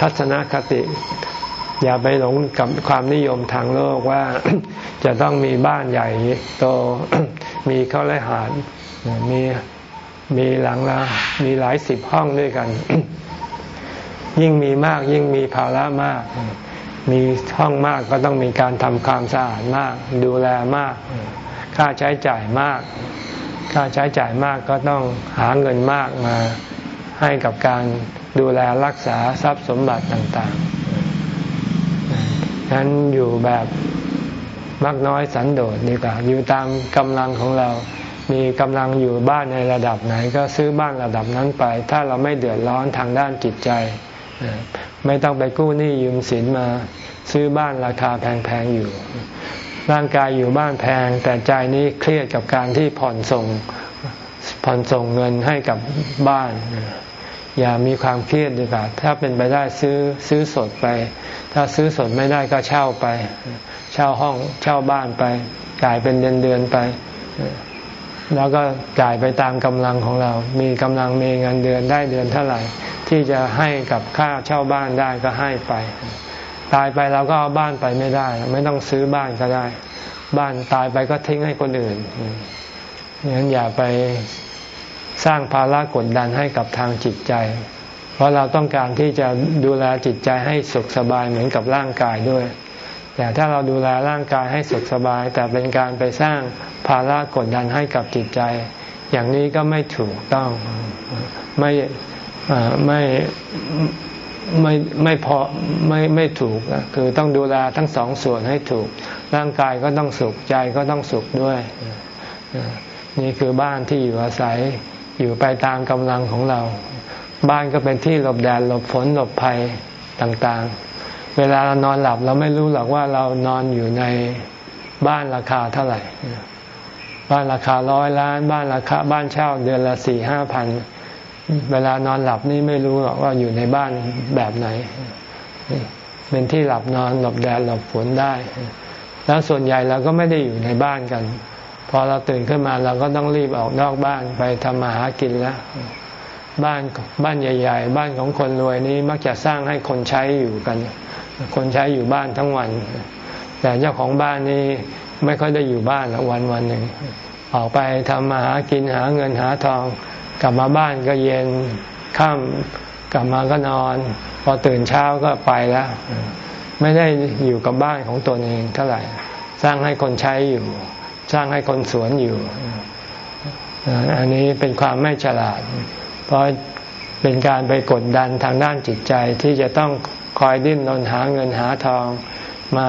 ทัศนคติ อย่าไปหลงกับความนิยมทางโลกว่าจะต้องมีบ้านใหญ่โตมีเข้าไรหารมีมีหลังละมีหลายสิบห้องด้วยกัน ยิ่งมีมากยิ่งมีภาระมาก มีห้องมากก็ต้องมีการทำความสะอาดมาก ดูแลมาก ค่าใช้จ่ายมาก ค่าใช้จ่ายมากก็ต้องหาเงินมากมาให้กับการดูแลรักษาทรัพย์สมบัติต่างๆนั้นอยู่แบบมักน้อยสันโดษดีกว่า อยู่ตามกำลังของเรา มีกำลังอยู่บ้านในระดับไหน ก็ซื้อบ้านระดับนั้นไป ถ้าเราไม่เดือดร้อนทางด้านจิตใจ ไม่ต้องไปกู้หนี้ยืมสินมา ซื้อบ้านราคาแพงๆอยู่ ร่างกายอยู่บ้านแพง แต่ใจนี้เครียดกับการที่ผ่อนส่งผ่อนส่งเงินให้กับบ้าน อย่ามีความเครียดดีกว่าถ้าเป็นไปได้ซื้อซื้อสดไป ถ้าซื้อสดไม่ได้ก็เช่าไป เช่าห้องเช่าบ้านไปจ่ายเป็นเดือนเดือนไป แล้วก็จ่ายไปตามกำลังของเรา มีกำลังมีเงินเดือนได้เดือนเท่าไหร่ ที่จะให้กับค่าเช่าบ้านได้ก็ให้ไป ตายไปเราก็เอาบ้านไปไม่ได้ ไม่ต้องซื้อบ้านก็ได้ บ้านตายไปก็ทิ้งให้คนอื่นงั้นอย่าไปสร้างภาระกดดันให้กับทางจิตใจ เพราะเราต้องการที่จะดูแลจิตใจให้สุขสบายเหมือนกับร่างกายด้วย แต่ถ้าเราดูแลร่างกายให้สุขสบาย แต่เป็นการไปสร้างภาระกดดันให้กับจิตใจ อย่างนี้ก็ไม่ถูกต้องไม่ ไม่ไม่ไม่พอไม่ไม่ถูกคือต้องดูแลทั้งสองส่วนให้ถูก ร่างกายก็ต้องสุขใจก็ต้องสุขด้วย นี่คือบ้านที่อยู่อาศัยอยู่ไปตามกำลังของเรา บ้านก็เป็นที่หลบแดดหลบฝนหลบภัยต่างๆ เวลาเรานอนหลับเราไม่รู้หรอกว่าเรานอนอยู่ในบ้านราคาเท่าไหร่ บ้านราคาร้อยล้าน บ้านราคาบ้านเช่าเดือนละสี่ห้าพัน เวลานอนหลับนี่ไม่รู้หรอกว่าอยู่ในบ้านแบบไหน เป็นที่หลับนอนหลบแดดหลบฝนได้ แล้วส่วนใหญ่เราก็ไม่ได้อยู่ในบ้านกัน พอเราตื่นขึ้นมาเราก็ต้องรีบออกนอกบ้านไปทำมาหากินแล้วบ้านบ้านใหญ่ ๆ บ้านของคนรวยนี้มักจะสร้างให้คนใช้อยู่กัน คนใช้อยู่บ้านทั้งวัน แต่เจ้าของบ้านนี้ไม่ค่อยได้อยู่บ้านละวันวันหนึ่งออกไปทำมาหากินหาเงินหาทอง กลับมาบ้านก็เย็นค่ำกลับมาก็นอน พอตื่นเช้าก็ไปแล้ว ไม่ได้อยู่กับบ้านของตนเองเท่าไหร่ สร้างให้คนใช้อยู่ สร้างให้คนสวนอยู่ อันนี้เป็นความไม่ฉลาด เพราะเป็นการไปกดดันทางด้านจิตใจที่จะต้องคอยดิ้นรนหาเงินหาทองมา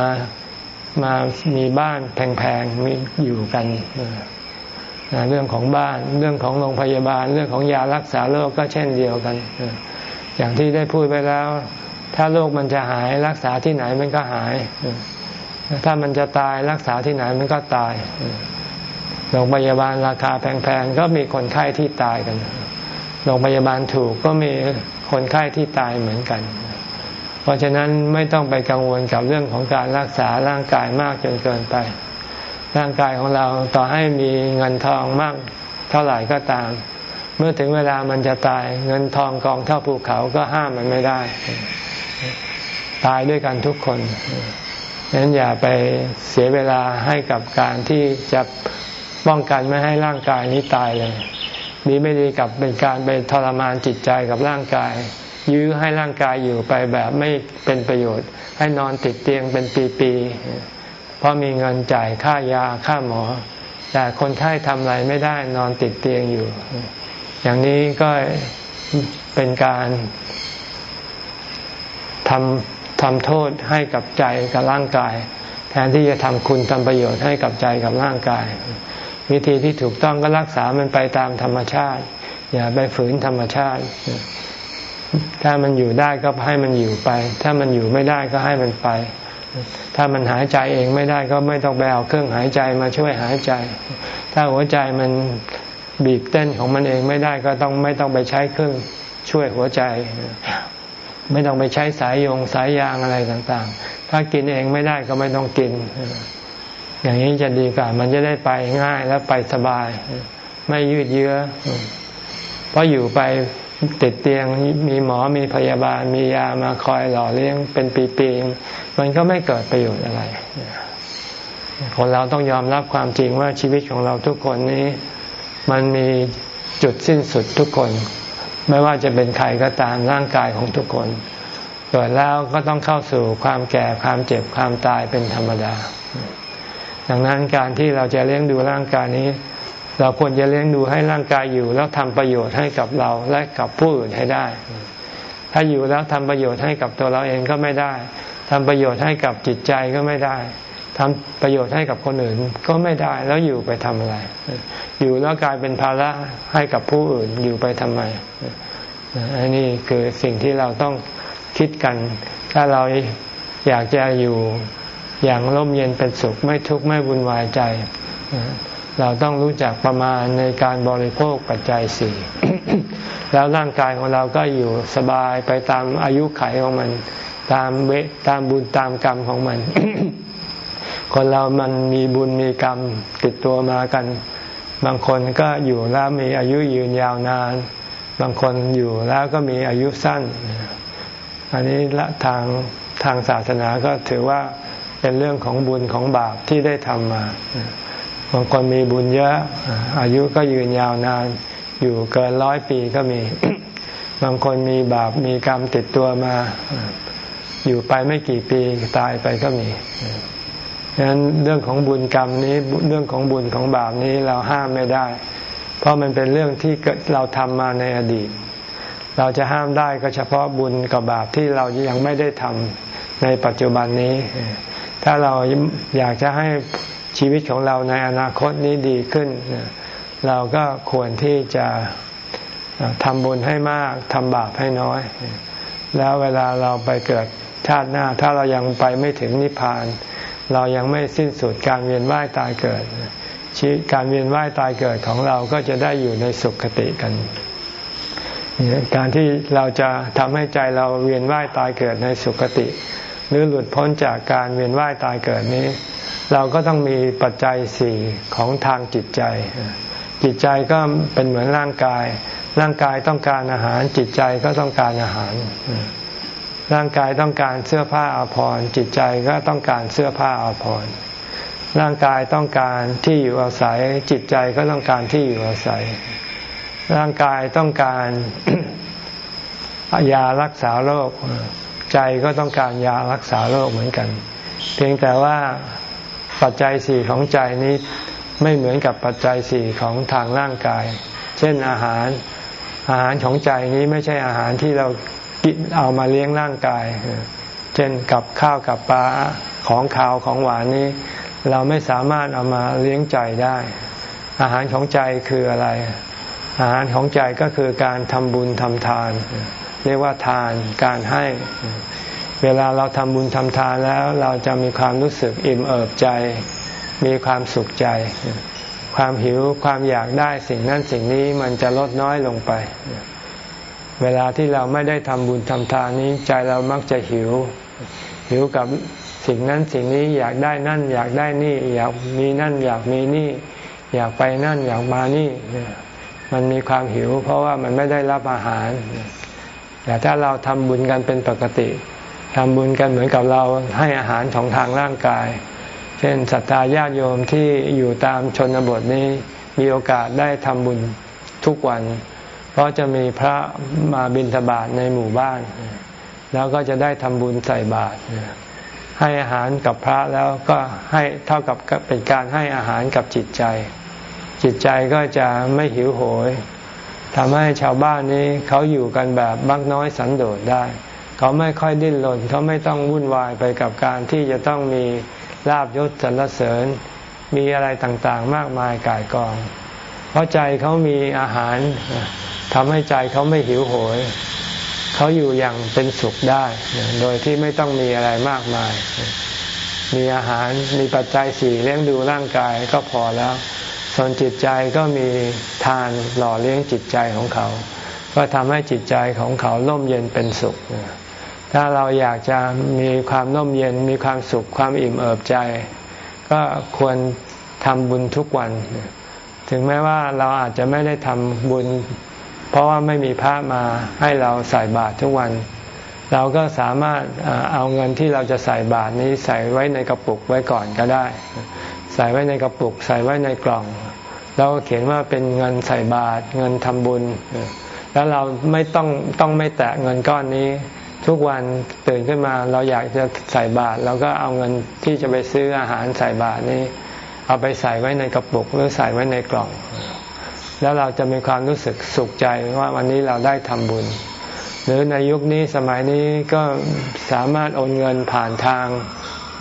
มามีบ้านแพงๆมีอยู่กัน เรื่องของบ้านเรื่องของโรงพยาบาล เรื่องของยารักษาโรคก็เช่นเดียวกัน อย่างที่ได้พูดไปแล้ว ถ้าโรคมันจะหายรักษาที่ไหนมันก็หาย ถ้ามันจะตายรักษาที่ไหนมันก็ตายโรงพยาบาลราคาแพงๆก็มีคนไข้ที่ตายกันโรงพยาบาลถูกก็มีคนไข้ที่ตายเหมือนกัน เพราะฉะนั้นไม่ต้องไปกังวลกับเรื่องของการรักษาร่างกายมากจนเกินไป ร่างกายของเราต่อให้มีเงินทองมากเท่าไหร่ก็ตาม เมื่อถึงเวลามันจะตาย เงินทองกองเท่าภูเขาก็ห้ามมันไม่ได้ ตายด้วยกันทุกคนฉะนั้นอย่าไปเสียเวลาให้กับการที่จะป้องกันไม่ให้ร่างกายนี้ตายเลยดีไม่ดีกับเป็นการไปทรมานจิตใจกับร่างกาย ยื้อให้ร่างกายอยู่ไปแบบไม่เป็นประโยชน์ ให้นอนติดเตียงเป็นปีๆ ราะมีเงินจ่ายค่ายาค่าหมอ แต่คนไข้ทำอะไรไม่ได้นอนติดเตียงอยู่ อย่างนี้ก็เป็นการทำทำโทษให้กับใจกับร่างกาย แทนที่จะทำคุณทำประโยชน์ให้กับใจกับร่างกาย วิธีที่ถูกต้องก็รักษามันไปตามธรรมชาติ อย่าไปฝืนธรรมชาติ ถ้ามันอยู่ได้ก็ให้มันอยู่ไป ถ้ามันอยู่ไม่ได้ก็ให้มันไป ถ้ามันหายใจเองไม่ได้ก็ไม่ต้องไปเอาเครื่องหายใจมาช่วยหายใจ ถ้าหัวใจมันบีบเต้นของมันเองไม่ได้ก็ต้องไม่ต้องไปใช้เครื่องช่วยหัวใจ ไม่ต้องไปใช้สายยงสายยางอะไรต่างๆ ถ้ากินเองไม่ได้ก็ไม่ต้องกิน อย่างนี้จะดีกว่า มันจะได้ไปง่ายและไปสบาย ไม่ยืดเยื้อเพราะอยู่ไป ติดเตียงมีหมอมีพยาบาลมียามาคอยหล่อเลี้ยงเป็นปีๆมันก็ไม่เกิดประโยชน์อะไรคนเราต้องยอมรับความจริงว่าชีวิตของเราทุกคนนี้ มันมีจุดสิ้นสุดทุกคน ไม่ว่าจะเป็นใครก็ตามร่างกายของทุกคนเกิดแล้วก็ต้องเข้าสู่ความแก่ความเจ็บความตายเป็นธรรมดา ดังนั้นการที่เราจะเลี้ยงดูร่างกายนี้ เราควรจะเลี้ยงดูให้ร่างกายอยู่ แล้วทำประโยชน์ให้กับเราและกับผู้อื่นให้ได้ ถ้าอยู่แล้วทำประโยชน์ให้กับตัวเราเองก็ไม่ได้ทำประโยชน์ให้กับจิตใจก็ไม่ได้ทำประโยชน์ให้กับคนอื่นก็ไม่ได้แล้วอยู่ไปทำอะไร อยู่แล้วกลายเป็นภาระให้กับผู้อื่นอยู่ไปทำไมอันนี้คือสิ่งที่เราต้องคิดกัน ถ้าเราอยากจะอยู่อย่างร่มเย็นเป็นสุขไม่ทุกข์ไม่วุ่นวายใจ เราต้องรู้จักประมาณในการบริโภคปัจจัยสี่แล้วร่างกายของเราก็อยู่สบายไปตามอายุไขของมัน ตามเวตามบุญตามกรรมของมัน คนเรามันมีบุญมีกรรมติดตัวมากัน บางคนก็อยู่แล้วมีอายุยืนยาวนาน บางคนอยู่แล้วก็มีอายุสั้น อันนี้ละทางทางศาสนาก็ถือว่าเป็นเรื่องของบุญของบาปที่ได้ทำมา บางคนมีบุญเยอะ อายุก็ยืนยาวนาน อยู่เกินร้อยปีก็มี บางคนมีบาปมีกรรมติดตัวมา อยู่ไปไม่กี่ปีตายไปก็มีดังนั้นเรื่องของบุญกรรมนี้เรื่องของบุญของบาปนี้เราห้ามไม่ได้ เพราะมันเป็นเรื่องที่เราทำมาในอดีต เราจะห้ามได้ก็เฉพาะบุญกับบาปที่เรายังไม่ได้ทำในปัจจุบันนี้ ถ้าเราอยากจะให้ ชีวิตของเราในอนาคตนี้ดีขึ้น เราก็ควรที่จะทำบุญให้มากทำบาปให้น้อย แล้วเวลาเราไปเกิดชาติหน้า ถ้าเรายังไปไม่ถึงนิพพาน เรายังไม่สิ้นสุดการเวียนว่ายตายเกิดชีวิตการเวียนว่ายตายเกิดของเราก็จะได้อยู่ในสุขคติกัน การที่เราจะทำให้ใจเราเวียนว่ายตายเกิดในสุขติ หรือหลุดพ้นจากการเวียนว่ายตายเกิดนี้ เราก็ต้องมีปัจจัยสี่ของทางจิตใจ จิตใจก็เป็นเหมือนร่างกาย ร่างกายต้องการอาหาร จิตใจก็ต้องการอาหาร ร่างกายต้องการเสื้อผ้าอาภรณ์จิตใจก็ต้องการเสื้อผ้าอาภรณ์ร่างกายต้องการที่อยู่อาศัย จิตใจก็ต้องการที่อยู่อาศัย ร่างกายต้องการยารักษาโรค ใจก็ต้องการยารักษาโรคเหมือนกัน เพียงแต่ว่า ปัจจัยสี่ของใจนี้ไม่เหมือนกับปัจจัยสี่ของทางร่างกาย เช่นอาหารอาหารของใจนี้ไม่ใช่อาหารที่เรากินเอามาเลี้ยงร่างกาย เช่นกับข้าวกับปลาของขาวของหวานนี้ เราไม่สามารถเอามาเลี้ยงใจได้ อาหารของใจคืออะไร อาหารของใจก็คือการทำบุญทำทาน เรียกว่าทานการให้ เวลาเราทำบุญทำทานแล้วเราจะมีความรู้สึกอิ่มเอิบใจ มีความสุขใจ ความหิวความอยากได้สิ่งนั้นสิ่งนี้มันจะลดน้อยลงไป เวลาที่เราไม่ได้ทำบุญทำทานนี้ใจเรามักจะหิว หิวกับสิ่งนั้นสิ่งนี้อยากได้นั่น อยากได้นี่ อยากมีนั่น อยากมีนี่ อยากไปนั่นอยากมานี่ มันมีความหิว เพราะว่ามันไม่ได้รับอาหาร แต่ถ้าเราทำบุญกันเป็นปกติ ทำบุญกันเหมือนกับเราให้อาหารของทางร่างกาย เช่นศรัทธาญาติโยมที่อยู่ตามชนบทนี้มีโอกาสได้ทำบุญทุกวัน เพราะจะมีพระมาบิณฑบาตในหมู่บ้าน แล้วก็จะได้ทำบุญใส่บาตรให้อาหารกับพระแล้วก็ให้เท่ากับเป็นการให้อาหารกับจิตใจ จิตใจก็จะไม่หิวโหยทำให้ชาวบ้านนี้เขาอยู่กันแบบบักน้อยสันโดษได้ เขาไม่ค่อยดิ้นรนเขาไม่ต้องวุ่นวายไปกับการที่จะต้องมีลาบยศสรรเสริญ มีอะไรต่างๆ มากมายกายกอง เพราะใจเขามีอาหารทำให้ใจเขาไม่หิวโหยเขาอยู่อย่างเป็นสุขได้ โดยที่ไม่ต้องมีอะไรมากมาย มีอาหารมีปัจจัยสี่เลี้ยงดูร่างกายก็พอแล้ว ส่วนจิตใจก็มีทานหล่อเลี้ยงจิตใจของเขา ก็ทำให้จิตใจของเขาล่มเย็นเป็นสุข ถ้าเราอยากจะมีความร่มเย็นมีความสุขความอิ่มเอิบใจ ก็ควรทำบุญทุกวัน ถึงแม้ว่าเราอาจจะไม่ได้ทำบุญ เพราะว่าไม่มีพระมาให้เราใส่บาตรทุกวัน เราก็สามารถเอาเงินที่เราจะใส่บาตรนี้ใส่ไว้ในกระปุกไว้ก่อนก็ได้ ใส่ไว้ในกระปุก ใส่ไว้ในกล่องเราก็เขียนว่าเป็นเงินใส่บาตรเงินทำบุญ แล้วเราไม่ต้องต้องไม่แตะเงินก้อนนี้ ทุกวันตื่นขึ้นมาเราอยากจะใส่บาตรเราก็เอาเงินที่จะไปซื้ออาหารใส่บาตรนี้ เอาไปใส่ไว้ในกระปุกหรือใส่ไว้ในกล่อง แล้วเราจะมีความรู้สึกสุขใจว่าวันนี้เราได้ทำบุญ หรือในยุคนี้สมัยนี้ก็สามารถโอนเงินผ่านทาง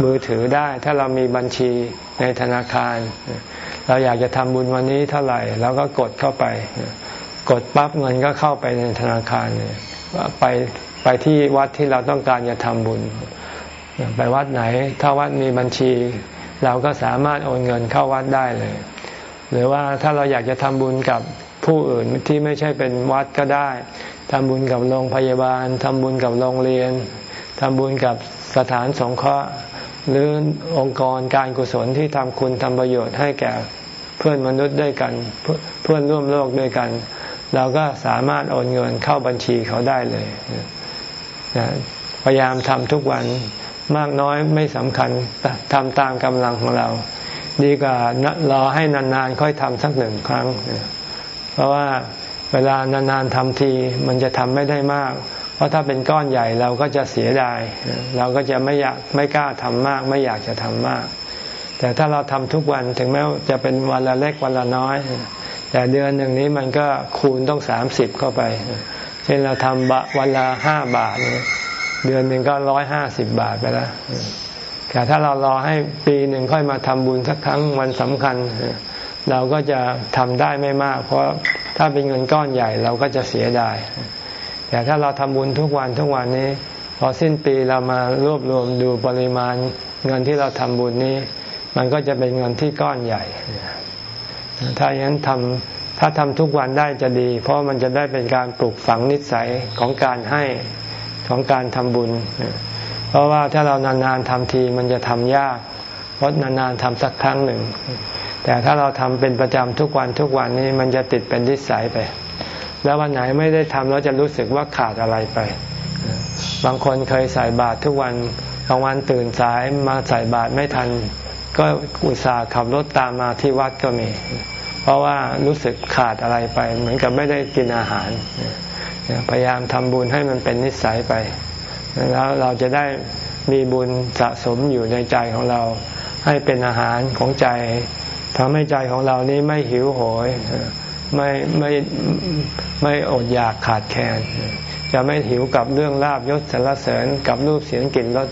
มือถือได้ ถ้าเรามีบัญชีในธนาคาร เราอยากจะทำบุญวันนี้เท่าไหร่เราก็กดเข้าไป กดปั๊บเงินก็เข้าไปในธนาคารไป ไปที่วัดที่เราต้องการจะทำบุญ ไปวัดไหน ถ้าวัดมีบัญชี เราก็สามารถโอนเงินเข้าวัดได้เลย หรือว่าถ้าเราอยากจะทำบุญกับผู้อื่นที่ไม่ใช่เป็นวัดก็ได้ทำบุญกับโรงพยาบาลทำบุญกับโรงเรียนทำบุญกับสถานสงเคราะห์ หรือองค์กรการกุศลที่ทำคุณทำประโยชน์ให้แก่เพื่อนมนุษย์ด้วยกัน เพื่อนร่วมโลกด้วยกัน เราก็สามารถโอนเงินเข้าบัญชีเขาได้เลย พยายามทำทุกวันมากน้อยไม่สำคัญทำตามกำลังของเรา ดีกว่ารอให้นานๆค่อยทำสักหนึ่งครั้ง เพราะว่าเวลานานๆทำทีมันจะทำไม่ได้มาก เพราะถ้าเป็นก้อนใหญ่เราก็จะเสียดาย เราก็จะไม่อยากไม่กล้าทำมาก ไม่อยากจะทำมาก แต่ถ้าเราทำทุกวันถึงแม้จะเป็นวันละเล็กวันละน้อย แต่เดือนหนึ่งนี้มันก็คูณต้องสามสิบเข้าไป เช่นเราทำวันละห้าบาทเดือนหนึ่งก็ร้อยห้าสิบบาทไปแล้วแต่ถ้าเรารอให้ปีหนึ่งค่อยมาทำบุญสักครั้งวันสำคัญ เราก็จะทำได้ไม่มาก เพราะถ้าเป็นเงินก้อนใหญ่เราก็จะเสียดายแต่ถ้าเราทำบุญทุกวันทุกวันนี้ พอสิ้นปีเรามารวบรวมดูปริมาณเงินที่เราทำบุญนี้ มันก็จะเป็นเงินที่ก้อนใหญ่ ถ้าอย่างนั้นทำ ถ้าทำทุกวันได้จะดี เพราะมันจะได้เป็นการปลูกฝังนิสัยของการให้ของการทำบุญ เพราะว่าถ้าเรานานๆทำทีมันจะทำยาก เพราะนานๆทำสักครั้งหนึ่ง แต่ถ้าเราทำเป็นประจำทุกวันทุกวันนี้มันจะติดเป็นนิสัยไป แล้ววันไหนไม่ได้ทำเราจะรู้สึกว่าขาดอะไรไป บางคนเคยใส่บาตรทุกวันบางวันตื่นสายมาใส่บาตรไม่ทัน ก็อุตส่าห์ขับรถตามมาที่วัดก็มี เพราะว่ารู้สึกขาดอะไรไป เหมือนกับไม่ได้กินอาหาร พยายามทำบุญให้มันเป็นนิสัยไป แล้วเราจะได้มีบุญสะสมอยู่ในใจของเรา ให้เป็นอาหารของใจทำให้ใจของเรานี้ไม่หิวโหยไม่ไม่ไม่อดอยากขาดแคลนจะไม่หิวกับเรื่องลาบยศสรรเสริญกับรูปเสียงกลิ่นรส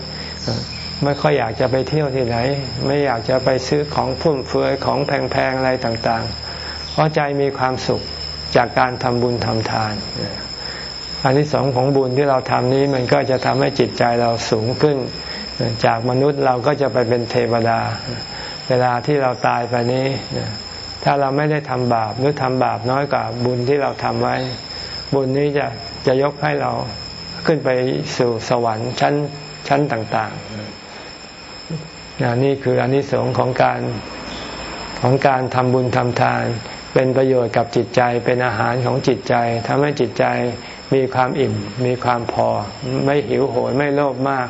ไม่ค่อยอยากจะไปเที่ยวที่ไหน ไม่อยากจะไปซื้อของฟุ่มเฟือยของแพงๆอะไรต่างๆ เพราะใจมีความสุขจากการทำบุญทำทานอันที่สองของบุญที่เราทำนี้มันก็จะทำให้จิตใจเราสูงขึ้น จากมนุษย์เราก็จะไปเป็นเทวดา เวลาที่เราตายไปนี้ ถ้าเราไม่ได้ทำบาปหรือทำบาปน้อยกว่าบุญที่เราทำไว้ บุญนี้จะจะยกให้เราขึ้นไปสู่สวรรค์ชั้นชั้นต่าง ๆ นี่คืออนนิสงส์ของการของการทำบุญทำทาน เป็นประโยชน์กับจิตใจเป็นอาหารของจิตใจทำให้จิตใจมีความอิ่ม มีความพอ ไม่หิวโหยไม่โลภมาก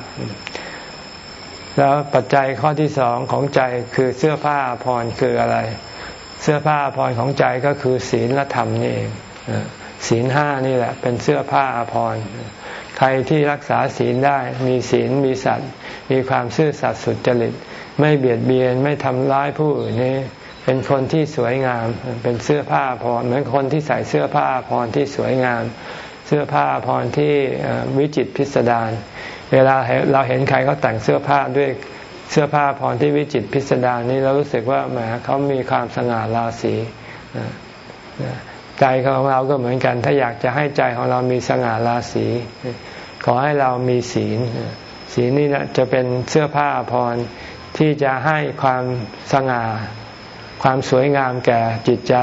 แล้วปัจจัยข้อที่สองของใจคือเสื้อผ้าพรคืออะไร เสื้อผ้าพรของใจก็คือศีลและธรรมนี่เองศีลห้านี่แหละ เป็นเสื้อผ้าพรใครที่รักษาศีลได้มีศีลมีสัตว์ มีความซื่อสัตย์สุจริต ไม่เบียดเบียนไม่ทำร้ายผู้อื่นนี่เป็นคนที่สวยงาม เป็นเสื้อผ้าพรเหมือนคนที่ใส่เสื้อผ้าพรที่สวยงาม เสื้อผ้าพรที่วิจิตพิสดารเวลาเราเห็นใครเขาแต่งเสื้อผ้าด้วยเสื้อผ้าพรที่วิจิตพิสดารนี้เรารู้สึกว่าแหมเขามีความสง่าราศีใจของเราก็เหมือนกัน ถ้าอยากจะให้ใจของเรามีสง่าราศีขอให้เรามีศีล ศีลนี่นะจะเป็นเสื้อผ้าพรที่จะให้ความสง่า ความสวยงามแก่จิตใจ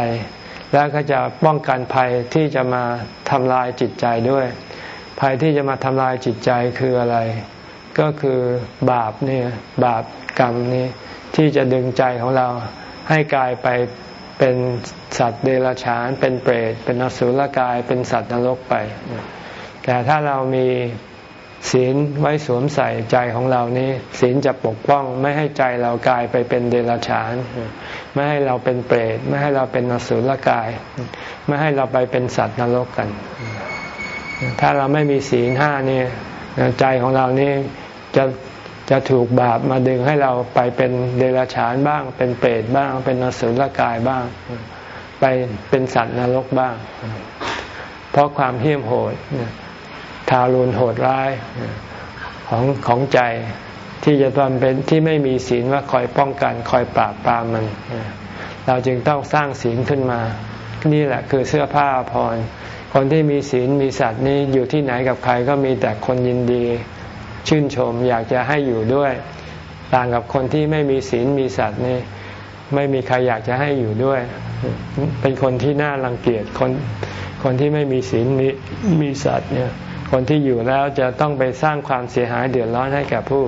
แล้วก็จะป้องกันภัยที่จะมาทำลายจิตใจด้วย ภัยที่จะมาทำลายจิตใจคืออะไร ก็คือบาปนี่บาปกรรมนี้ที่จะดึงใจของเราให้กลายไปเป็นสัตว์เดรัจฉาน เป็นเปรต เป็นอสุรกาย เป็นสัตว์นรกไป แต่ถ้าเรามี ศีลไว้สวมใส่ใจของเรานี้ศีลจะปกป้องไม่ให้ใจเรากลายไปเป็นเดรัจฉาน ไม่ให้เราเป็นเปรตไม่ให้เราเป็นอสุรกาย ไม่ให้เราไปเป็นสัตว์นรกกัน ถ้าเราไม่มีศีลห้านี่ใจของเรานี่จะจะถูกบาปมาดึงให้เราไปเป็นเดรัจฉานบ้าง เป็นเปรตบ้าง เป็นนสุลกายบ้าง ไปเป็นสัตว์นรกบ้าง เพราะความเหี้ยมโหด ทารุณโหดร้ายของของใจที่จะตอนเป็นที่ไม่มีศีลว่าคอยป้องกันคอยปราบปรามมัน เราจึงต้องสร้างศีลขึ้นมา นี่แหละคือเสื้อผ้าพรคนที่มีศีลมีสัตว์นี้อยู่ที่ไหนกับใครก็มีแต่คนยินดี ชื่นชมอยากจะให้อยู่ด้วย ต่างกับคนที่ไม่มีศีลมีสัตว์นี่ไม่มีใครอยากจะให้อยู่ด้วย เป็นคนที่น่ารังเกียจคนคนที่ไม่มีศีลมีมีสัตว์เนี่ย คนที่อยู่แล้วจะต้องไปสร้างความเสียหายเดือดร้อนให้แก่ผู้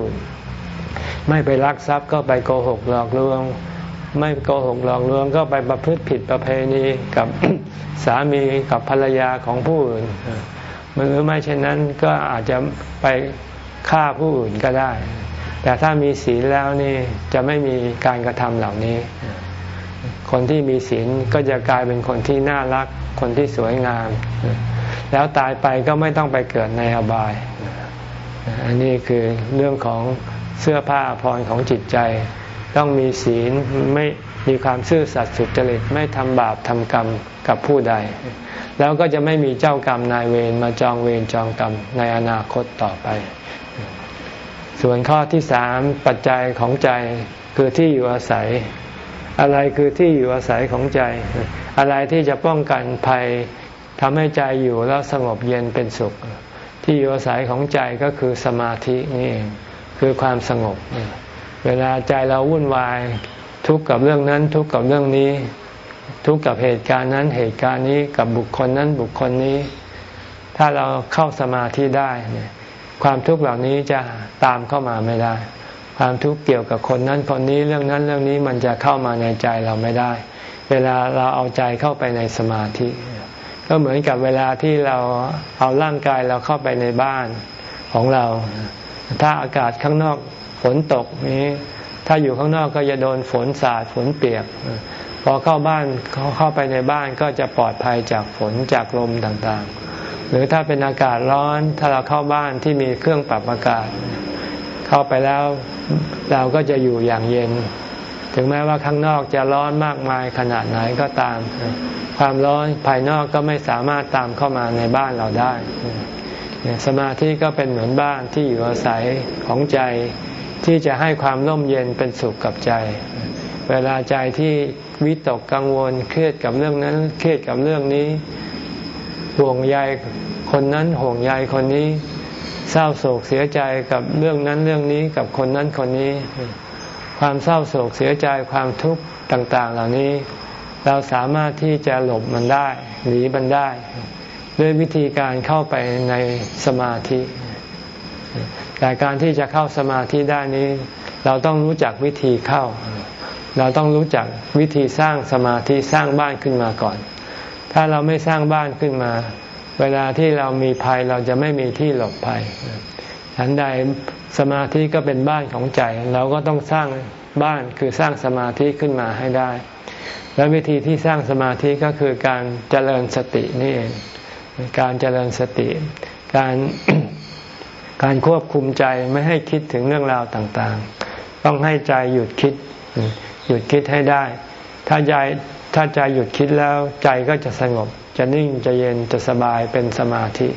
ไม่ไปลักทรัพย์ก็ไปโกหกหลอกลวง ไม่โกหกหลอกลวงก็ไปประพฤติผิดประเพณีกับสามีกับภรรยาของผู้อื่นหรือไม่เช่นนั้นก็อาจจะไปฆ่าผู้อื่นก็ได้ แต่ถ้ามีศีลแล้วนี่จะไม่มีการกระทำเหล่านี้ คนที่มีศีลก็จะกลายเป็นคนที่น่ารัก คนที่สวยงาม แล้วตายไปก็ไม่ต้องไปเกิดในอบาย อันนี้คือเรื่องของเสื้อผ้าพรของจิตใจ ต้องมีศีลไม่มีความซื่อสัตย์สุจริตไม่ทำบาปทำกรรมกับผู้ใด แล้วก็จะไม่มีเจ้ากรรมนายเวรมาจองเวรจองกรรมในอนาคตต่อไป ส่วนข้อที่สามปัจจัยของใจคือที่อยู่อาศัย อะไรคือที่อยู่อาศัยของใจ อะไรที่จะป้องกันภัย ทำให้ใจอยู่แล้วสงบเย็นเป็นสุข ที่อยู่อาศัยของใจก็คือสมาธินี่เองคือความสงบ เวลาใจเราวุ่นวาย ทุกข์กับเรื่องนั้น ทุกข์กับเรื่องนี้ ทุกข์กับเหตุการณ์นั้นเหตุการณ์นี้กับบุคคลนั้นบุคคลนี้ ถ้าเราเข้าสมาธิได้เนี่ยความทุกข์เหล่านี้จะตามเข้ามาไม่ได้ ความทุกข์เกี่ยวกับคนนั้นคนนี้เรื่องนั้นเรื่องนี้มันจะเข้ามาในใจเราไม่ได้ เวลาเราเอาใจเข้าไปในสมาธิ ก็เหมือนกับเวลาที่เราเอาร่างกายเราเข้าไปในบ้านของเรา ถ้าอากาศข้างนอกฝนตกนี้ ถ้าอยู่ข้างนอกก็จะโดนฝนสาดฝนเปียก พอเข้าบ้านเขาเข้าไปในบ้านก็จะปลอดภัยจากฝนจากลมต่างๆ หรือถ้าเป็นอากาศร้อนถ้าเราเข้าบ้านที่มีเครื่องปรับอากาศ เข้าไปแล้วเราก็จะอยู่อย่างเย็น ถึงแม้ว่าข้างนอกจะร้อนมากมายขนาดไหนก็ตาม ความร้อนภายนอกก็ไม่สามารถตามเข้ามาในบ้านเราได้สมาธิก็เป็นเหมือนบ้านที่อยู่อาศัยของใจที่จะให้ความร่มเย็นเป็นสุขกับใจ เวลาใจที่วิตกกังวลเครียดกับเรื่องนั้น เครียดกับเรื่องนี้ ห่วงใยคนนั้นห่วงใยคนนี้ เศร้าโศกเสียใจกับเรื่องนั้นเรื่องนี้กับคนนั้นคนนี้ ความเศร้าโศกเสียใจความทุกข์ต่าง ๆ เหล่านี้ เราสามารถที่จะหลบมันได้หนีมันได้ ด้วยวิธีการเข้าไปในสมาธิ แต่การที่จะเข้าสมาธิได้นี้ เราต้องรู้จักวิธีเข้า เราต้องรู้จักวิธีสร้างสมาธิสร้างบ้านขึ้นมาก่อน ถ้าเราไม่สร้างบ้านขึ้นมา เวลาที่เรามีภัยเราจะไม่มีที่หลบภัยฉันใด สมาธิก็เป็นบ้านของใจ เราก็ต้องสร้างบ้านคือสร้างสมาธิขึ้นมาให้ได้ และวิธีที่สร้างสมาธิก็คือการเจริญสตินี่เองการเจริญสติ การการควบคุมใจไม่ให้คิดถึงเรื่องราวต่างๆ ต้องให้ใจหยุดคิด หยุดคิดให้ได้ ถ้าใจถ้าใจหยุดคิดแล้วใจก็จะสงบ จะนิ่งจะเย็นจะสบายเป็นสมาธิ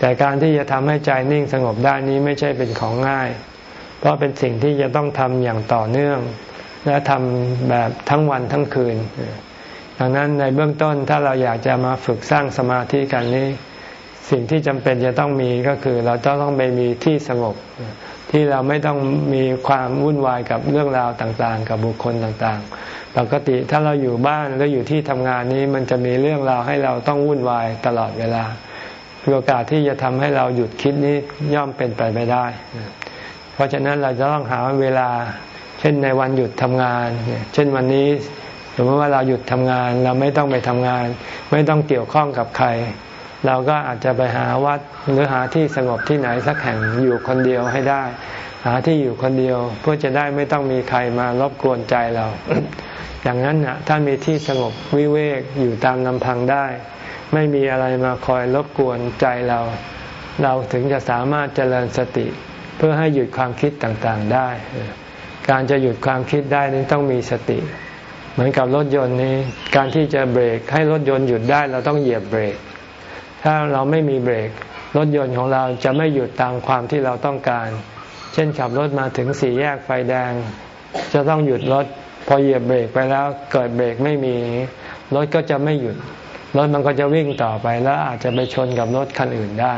แต่การที่จะทำให้ใจนิ่งสงบได้นี้ไม่ใช่เป็นของง่าย เพราะเป็นสิ่งที่จะต้องทำอย่างต่อเนื่อง และทำแบบทั้งวันทั้งคืน ดังนั้นในเบื้องต้นถ้าเราอยากจะมาฝึกสร้างสมาธิกันนี้ สิ่งที่จำเป็นจะต้องมีก็คือ เราจะต้องไปมีที่สงบ ที่เราไม่ต้องมีความวุ่นวายกับเรื่องราวต่างๆ กับบุคคลต่างๆ ปกติถ้าเราอยู่บ้านแล้วอยู่ที่ทำงานนี้มันจะมีเรื่องราวให้เราต้องวุ่นวายตลอดเวลา โอกาสที่จะทำให้เราหยุดคิดนี้ย่อมเป็นไปไม่ได้ เพราะฉะนั้นเราจะต้องหาเวลา เช่นในวันหยุดทำงาน เช่นวันนี้สมมติว่าเราหยุดทำงาน เราไม่ต้องไปทำงาน ไม่ต้องเกี่ยวข้องกับใคร เราก็อาจจะไปหาวัดหรือหาที่สงบที่ไหนสักแห่งอยู่คนเดียวให้ได้ หาที่อยู่คนเดียว เพื่อจะได้ไม่ต้องมีใครมารบกวนใจเรา อย่างนั้นนะถ้ามีที่สงบวิเวกอยู่ตามลำพังได้ ไม่มีอะไรมาคอยรบกวนใจเรา เราถึงจะสามารถเจริญสติ เพื่อให้หยุดความคิดต่างๆได้ การจะหยุดความคิดได้นี้ต้องมีสติ เหมือนกับรถยนต์นี้ การที่จะเบรกให้รถยนต์หยุดได้เราต้องเหยียบเบรก ถ้าเราไม่มีเบรก รถยนต์ของเราจะไม่หยุดตามความที่เราต้องการ เช่นขับรถมาถึงสี่แยกไฟแดง จะต้องหยุดรถพอเหยียบเบรกไปแล้วเกิดเบรกไม่มีรถก็จะไม่หยุด รถมันก็จะวิ่งต่อไปแล้วอาจจะไปชนกับรถคันอื่นได้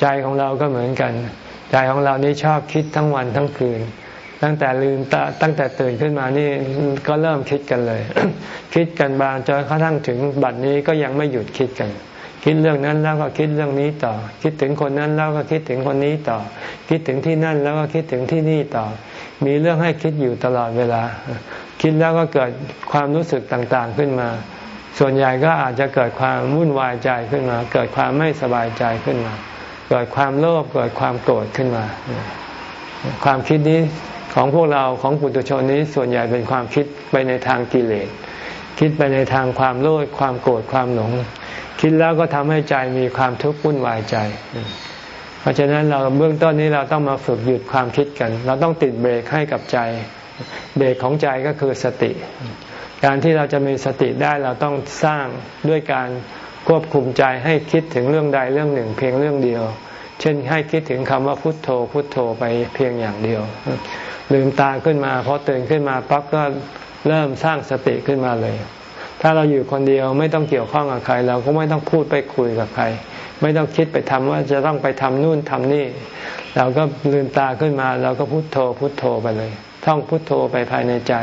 ใจของเราก็เหมือนกัน ใจของเรานี่ชอบคิดทั้งวันทั้งคืน ตั้งแต่ลืมตาตั้งแต่ตื่นขึ้นมานี่ก็เริ่มคิดกันเลย คิดกันบางจนกระทั่งถึงบัดนี้ก็ยังไม่หยุดคิดกัน คิดเรื่องนั้นแล้วก็คิดเรื่องนี้ต่อ คิดถึงคนนั้นแล้วก็คิดถึงคนนี้ต่อ คิดถึงที่นั่นแล้วก็คิดถึงที่นี่ต่อ มีเรื่องให้คิดอยู่ตลอดเวลา คิดแล้วก็เกิดความรู้สึกต่างๆขึ้นมา ส่วนใหญ่ก็อาจจะเกิดความวุ่นวายใจขึ้นมา เกิดความไม่สบายใจขึ้นมา เกิดความโลภเกิดความโกรธขึ้นมา ความคิดนี้ของพวกเราของปุถุชนนี้ส่วนใหญ่เป็นความคิดไปในทางกิเลส คิดไปในทางความโลภความโกรธความหลง คิดแล้วก็ทำให้ใจมีความทุกข์วุ่นวายใจ เพราะฉะนั้นเราเบื้องต้นนี้เราต้องมาฝึกหยุดความคิดกัน เราต้องติดเบรกให้กับใจ เบรกของใจก็คือสติ การที่เราจะมีสติได้เราต้องสร้างด้วยการควบคุมใจให้คิดถึงเรื่องใดเรื่องหนึ่ง เพียงเรื่องเดียว เช่นให้คิดถึงคำว่าพุทโธ พุทโธไปเพียงอย่างเดียว ลืมตาขึ้นมาพอตื่นขึ้นมาปั๊บก็เริ่มสร้างสติขึ้นมาเลย ถ้าเราอยู่คนเดียวไม่ต้องเกี่ยวข้องกับใคร เราก็ไม่ต้องพูดไปคุยกับใคร ไม่ต้องคิดไปทำว่าจะต้องไปทำนู่นทำนี่ เราก็ลืมตาขึ้นมา เราก็พุโทโธพุโทโธไปเลย ท่องพุโทโธไปภายในใจ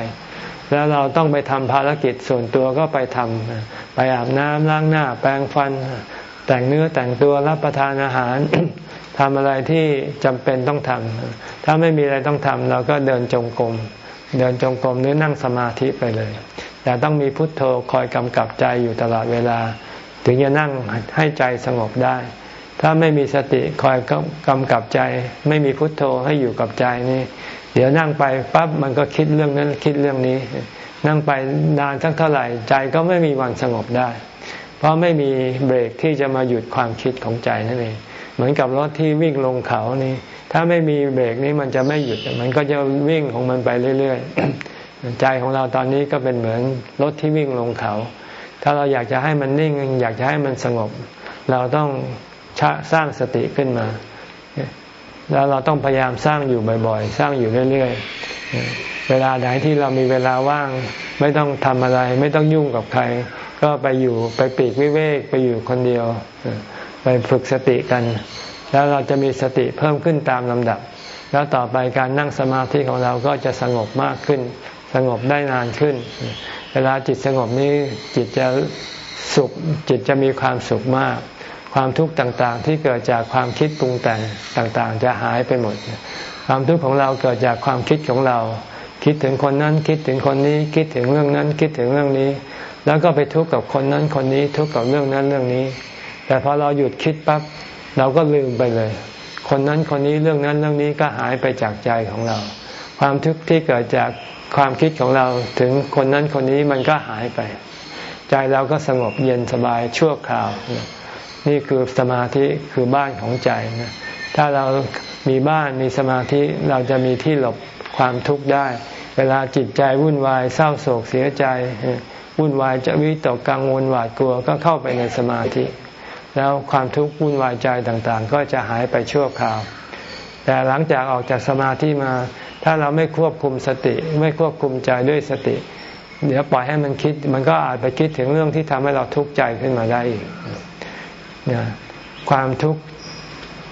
แล้วเราต้องไปทำภารกิจส่วนตัวก็ไปทำไปอาบน้ำล้างหน้า แปรงฟัน แต่งเนื้อแต่งตัวรับประทานอาหารทำอะไรที่จำเป็นต้องทำถ้าไม่มีอะไรต้องทำเราก็เดินจงกรมเดินจงกรมหรือนั่งสมาธิไปเลยแต่ต้องมีพุทโธคอยกำกับใจอยู่ตลอดเวลา ถึงจะนั่งให้ใจสงบได้ ถ้าไม่มีสติคอยกำกับใจ ไม่มีพุทโธให้อยู่กับใจนี่ เดี๋ยวนั่งไปปั๊บมันก็คิดเรื่องนั้นคิดเรื่องนี้ นั่งไปนานสักเท่าไหร่ใจก็ไม่มีวันสงบได้ เพราะไม่มีเบรกที่จะมาหยุดความคิดของใจนั่นเองเหมือนกับรถที่วิ่งลงเขานี่ ถ้าไม่มีเบรกนี้มันจะไม่หยุด มันก็จะวิ่งของมันไปเรื่อยๆ ใจของเราตอนนี้ก็เป็นเหมือนรถที่วิ่งลงเขา ถ้าเราอยากจะให้มันนิ่ง อยากจะให้มันสงบ เราต้องสร้างสติขึ้นมา แล้วเราต้องพยายามสร้างอยู่บ่อยๆ สร้างอยู่เรื่อยๆ เวลาไหนที่เรามีเวลาว่าง ไม่ต้องทำอะไร ไม่ต้องยุ่งกับใคร ก็ไปอยู่ไปปีกวิเวกไปอยู่คนเดียว ไปฝึกสติกัน แล้วเราจะมีสติเพิ่มขึ้นตามลำดับ แล้วต่อไปการนั่งสมาธิของเราก็จะสงบมากขึ้น สงบได้นานขึ้น เวลาจิตสงบนี้จิตจะสุขจิตจะมีความสุขมาก ความทุกข์ต่างๆ ที่เกิดจากความคิดปรุงแต่งต่างๆ จะหายไปหมด ความทุกข์ของเราเกิดจากความคิดของเรา คิดถึงคนนั้นคิดถึงคนนี้คิดถึงเรื่องนั้นคิดถึงเรื่องนี้ แล้วก็ไปทุกข์กับคนนั้นคนนี้ทุกข์กับเรื่องนั้นเรื่องนี้ แต่พอเราหยุดคิดปั๊บเราก็ลืมไปเลย คนนั้นคนนี้เรื่องนั้นเรื่องนี้ก็หายไปจากใจของเรา ความทุกข์ที่เกิดจากความคิดของเราถึงคนนั้นคนนี้มันก็หายไป ใจเราก็สงบเย็นสบายชั่วคราว นี่คือสมาธิคือบ้านของใจนะถ้าเรามีบ้านมีสมาธิเราจะมีที่หลบความทุกข์ได้ เวลาจิตใจวุ่นวายเศร้าโศกเสียใจ วุ่นวายจะวิตกกังวลหวาดกลัวก็เข้าไปในสมาธิ แล้วความทุกข์วุ่นวายใจต่างๆ ก็จะหายไปชั่วคราว แต่หลังจากออกจากสมาธิมา ถ้าเราไม่ควบคุมสติ ไม่ควบคุมใจด้วยสติ เดี๋ยวปล่อยให้มันคิด มันก็อาจไปคิดถึงเรื่องที่ทำให้เราทุกข์ใจขึ้นมาได้อีก ความทุกข์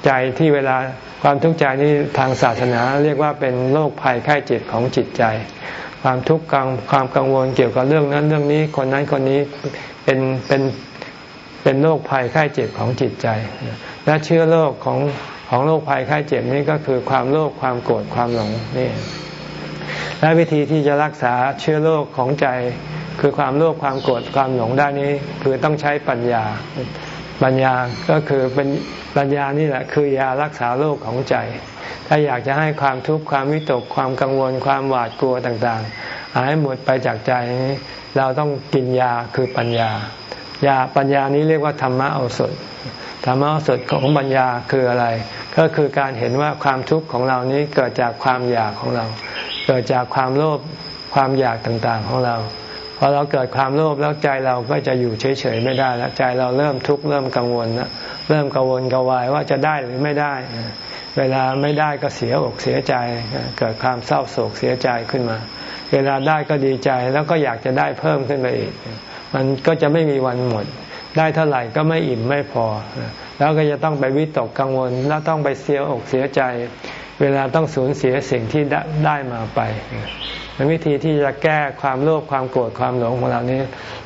ใจที่เวลาความทุกข์ใจนี่ทางศาสนาเรียกว่าเป็นโรคภัยไข้เจ็บของจิตใจ ความทุกข์กังความกังวลเกี่ยวกับเรื่องนั้นเรื่องนี้คนนั้นคนนี้เป็นเป็นเป็นโรคภัยไข้เจ็บของจิตใจ และเชื้อโรคของของโรคภัยไข้เจ็บนี้ก็คือความโลภความโกรธความหลงนี่และวิธีที่จะรักษาเชื้อโรคของใจ คือความโลภความโกรธความหลงได้นี้ คือต้องใช้ปัญญา ปัญญาก็คือเป็นปัญญานี่แหละ คือยารักษาโรคของใจ ถ้าอยากจะให้ความทุกข์ความวิตกความกังวลความหวาดกลัวต่างๆ หายหมดไปจากใจเราต้องกินยาคือปัญญายาปัญญานี้เรียกว่าธรรมะเอาสดธรรมะเอาสดของปัญญาคืออะไร ก็คือการเห็นว่าความทุกข์ของเรานี้เกิดจากความอยากของเรา เกิดจากความโลภความอยากต่างๆของเรา อเราเกิดความโลภแล้วใจเราก็จะอยู่เฉยๆไม่ได้แล้วใจเราเริ่มทุกข์เริ่มกังวลนะเริ่มกังวลกังวายว่าจะได้หรือไม่ได้ เวลาไม่ได้ก็เสียอกเสียใจ เกิดความเศร้าโศกเสียใจขึ้นมา เวลาได้ก็ดีใจแล้วก็อยากจะได้เพิ่มขึ้นไปอีก มันก็จะไม่มีวันหมด ได้เท่าไหร่ก็ไม่อิ่มไม่พอ แล้วก็จะต้องไปวิตกกังวลแล้วต้องไปเสียอกเสียใจ เวลาต้องสูญเสียสิ่งที่ได้มาไปวิธีที่จะแก้ความโลภความโกรธความหลงของเรานี้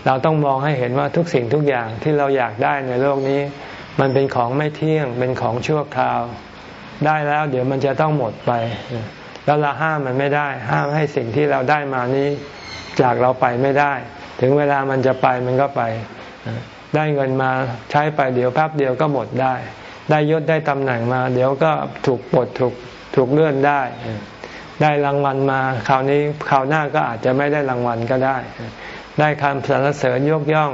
เราต้องมองให้เห็นว่าทุกสิ่งทุกอย่างที่เราอยากได้ในโลกนี้ มันเป็นของไม่เที่ยงเป็นของชั่วคราว ได้แล้ว เดี๋ยวมันจะต้องหมดไป แล้วเราห้ามมันไม่ได้ ห้ามให้สิ่งที่เราได้มานี้จากเราไปไม่ได้ ถึงเวลามันจะไปมันก็ไป ได้เงินมาใช้ไปเดี๋ยวแป๊บเดียวก็หมดได้ ได้ยศได้ตำแหน่งมา เดี๋ยวก็ถูกปลดถูก ถูกเลื่อนได้ ได้รางวัลมาคราวนี้คราวหน้าก็อาจจะไม่ได้รางวัลก็ได้ ได้คำสรรเสริญยกย่อง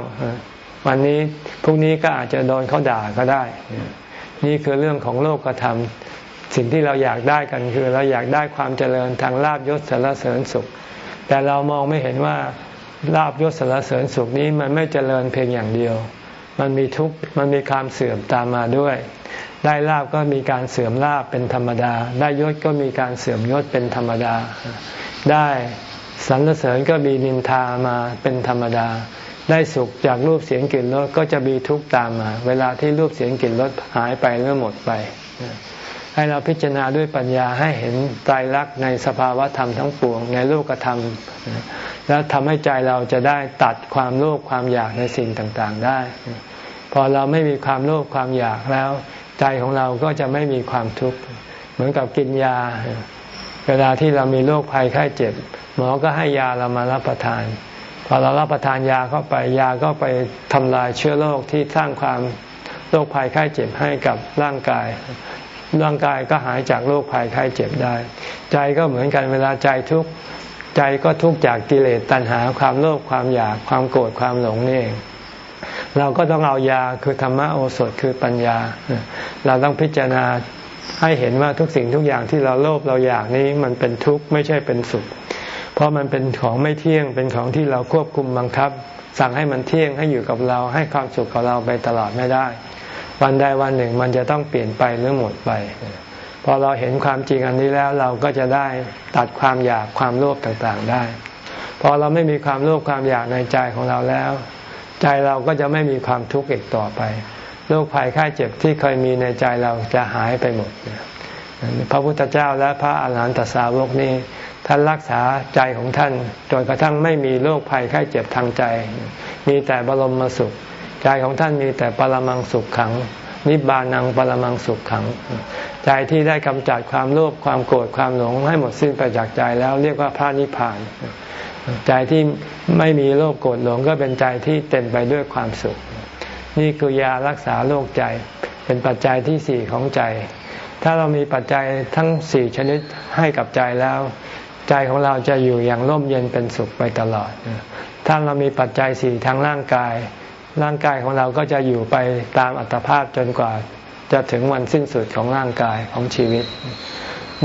วันนี้พรุ่งนี้ก็อาจจะโดนเขาด่าก็ได้ นี่คือเรื่องของโลกธรรมสิ่งที่เราอยากได้กันคือเราอยากได้ความเจริญทางลาบยศสรรเสริญสุข แต่เรามองไม่เห็นว่าลาบยศสรรเสริญสุขนี้มันไม่เจริญเพียงอย่างเดียว มันมีทุกข์มันมีความเสื่อมตามมาด้วย ได้ลาบก็มีการเสื่อมลาบเป็นธรรมดา ได้ยศก็มีการเสื่อมยศเป็นธรรมดา ได้สรรเสริญก็มีนินทามาเป็นธรรมดา ได้สุขจากรูปเสียงกลิ่นรสก็จะมีทุกข์ตามมา เวลาที่รูปเสียงกลิ่นรสหายไปหรือหมดไป ให้เราพิจารณาด้วยปัญญาให้เห็นใจรักในสภาวะธรรมทั้งปวงในโลกธรรม แล้วทำให้ใจเราจะได้ตัดความโลภความอยากในสิ่งต่างๆได้ พอเราไม่มีความโลภความอยากแล้ว ใจของเราก็จะไม่มีความทุกข์เหมือนกับกินยา เวลาที่เรามีโรคภัยไข้เจ็บ หมอก็ให้ยาเรามารับประทาน พอเรารับประทานยาเข้าไปยาก็ไปทำลายเชื้อโรคที่สร้างความโรคภัยไข้เจ็บให้กับร่างกาย ร่างกายก็หายจากโรคภัยไข้เจ็บได้ ใจก็เหมือนกันเวลาใจทุกข์ใจก็ทุกข์จากกิเลสตัณหาความโลภความอยากความโกรธความหลงนี่เองเราก็ต้องเอายาคือธรรมโอสถคือปัญญา เราต้องพิจารณาให้เห็นว่าทุกสิ่งทุกอย่างที่เราโลภเราอยากนี้มันเป็นทุกข์ไม่ใช่เป็นสุข เพราะมันเป็นของไม่เที่ยงเป็นของที่เราควบคุมบังคับ สั่งให้มันเที่ยงให้อยู่กับเราให้ความสุขกับเราไปตลอดไม่ได้ วันใดวันหนึ่งมันจะต้องเปลี่ยนไปหรือหมดไป พอเราเห็นความจริงอันนี้แล้วเราก็จะได้ตัดความอยากความโลภต่างๆได้ พอเราไม่มีความโลภความอยากในใจของเราแล้ว ใจเราก็จะไม่มีความทุกข์อีกต่อไปโรคภัยไข้เจ็บที่เคยมีในใจเราจะหายไปหมด พระพุทธเจ้าและพระอาหารหันตสาวกนี้ท่านรักษาใจของท่านจนกระทั่งไม่มีโรคภัยไข้เจ็บทางใจ มีแต่บรมสุข ใจของท่านมีแต่ปรมังสุขขัง นิบานังปรมังสุขขัง ใจที่ได้กำจัดความโลภความโกรธความหลงให้หมดสิ้นไปจากใจแล้วเรียกว่าพระนิพพาน ใจที่ไม่มีโลภโกรธหลงก็เป็นใจที่เต็มไปด้วยความสุข นี่คือยารักษาโรคใจ เป็นปัจจัยที่สี่ของใจ ถ้าเรามีปัจจัยทั้งสี่ชนิดให้กับใจแล้วใจของเราจะอยู่อย่างร่มเย็นเป็นสุขไปตลอด ถ้าเรามีปัจจัยสี่ทางร่างกาย ร่างกายของเราก็จะอยู่ไปตามอัตภาพจนกว่าจะถึงวันสิ้นสุดของร่างกายของชีวิต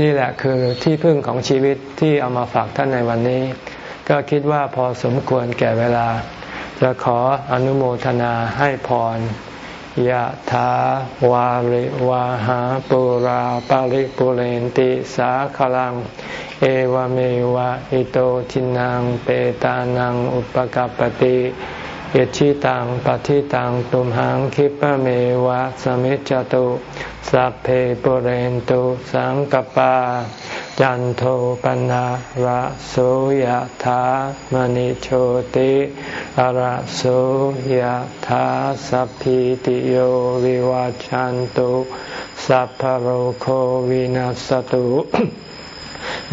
นี่แหละคือที่พึ่งของชีวิตที่เอามาฝากท่านในวันนี้ ก็คิดว่าพอสมควรแก่เวลา จะขออนุโมทนาให้พรยะถาวาริวาหาปุราปาริปุเรนติสาขลัง เอวเมวะอิโตทินังเปตานังอุปกัปติ เอชิตังปฏิตังตุมหังคิปะเมวะสมิจจตุสัพเพปุเรนตุสังกปา จันโทปนะระโสยธามณิโชติระโสยธาสัพพิติโยวิวัจจันตุสัพพโรโควินัสตุ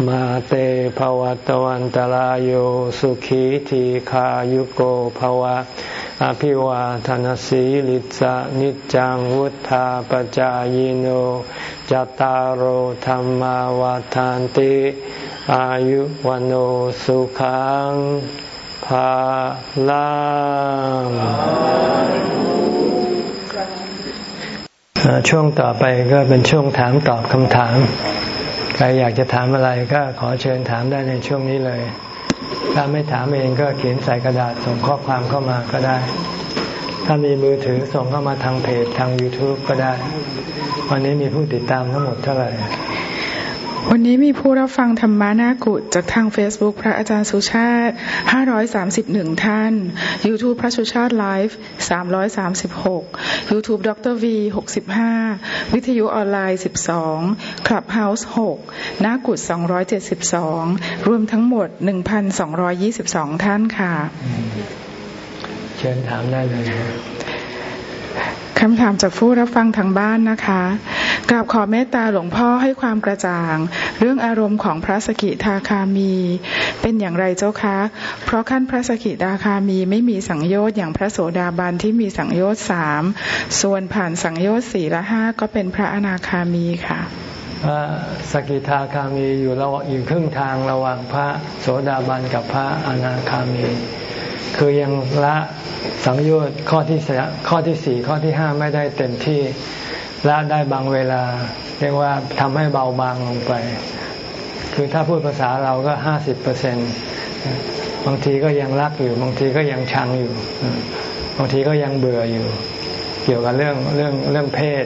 มาเตภวัตวันตารโยสุขีทีขายุโกภวะ อภิวาทานสีลิสะนิจังวุธาปจายโนจตารโหธรรมวาทานติ อายุวันโอสุขังภาลังช่วงต่อไปก็เป็นช่วงถามตอบคำถาม ใครอยากจะถามอะไรก็ขอเชิญถามได้ในช่วงนี้เลย ถ้าไม่ถามเองก็เขียนใส่กระดาษส่งข้อความเข้ามาก็ได้ ถ้ามีมือถือส่งเข้ามาทางเพจทาง YouTube ก็ได้ วันนี้มีผู้ติดตามทั้งหมดเท่าไหร่ วันนี้มีผู้รับฟังธรรมานากุจากทาง Facebook พระอาจารย์สุชาติ 531 ท่าน YouTube พระสุชาติไลฟ์ 336 YouTube ดร V 65 วิทยุออนไลน์ 12 Clubhouse 6 นากุ272 รวมทั้งหมด 1,222 ท่านค่ะ เชิญถามได้เลย คำถามจากผู้รับฟังทางบ้านนะคะกราบขอเมตตาหลวงพ่อให้ความกระจ่าง เรื่องอารมณ์ของพระสกิทาคามี เป็นอย่างไรเจ้าคะ เพราะขั้นพระสกิทาคามีไม่มีสังโยชน์อย่างพระโสดาบันที่มีสังโยชน์สามส่วนผ่านสังโยชน์สี่และห้าก็เป็นพระอนาคามีค่ะพระสกิทาคามีอยู่ระหว่างอยู่ครึ่งทางระหว่างพระโสดาบันกับพระอนาคามี คือยังละสังโยชน์ข้อที่ข้อที่สี่ข้อที่ห้าไม่ได้เต็มที่ละได้บางเวลา เรียกว่าทำให้เบาบางลงไป คือถ้าพูดภาษาเราก็ห้าสิบเปอร์เซ็นบางทีก็ยังรักอยู่ บางทีก็ยังชังอยู่ บางทีก็ยังเบื่ออยู่ เกี่ยวกับเรื่องเรื่องเรื่องเพศ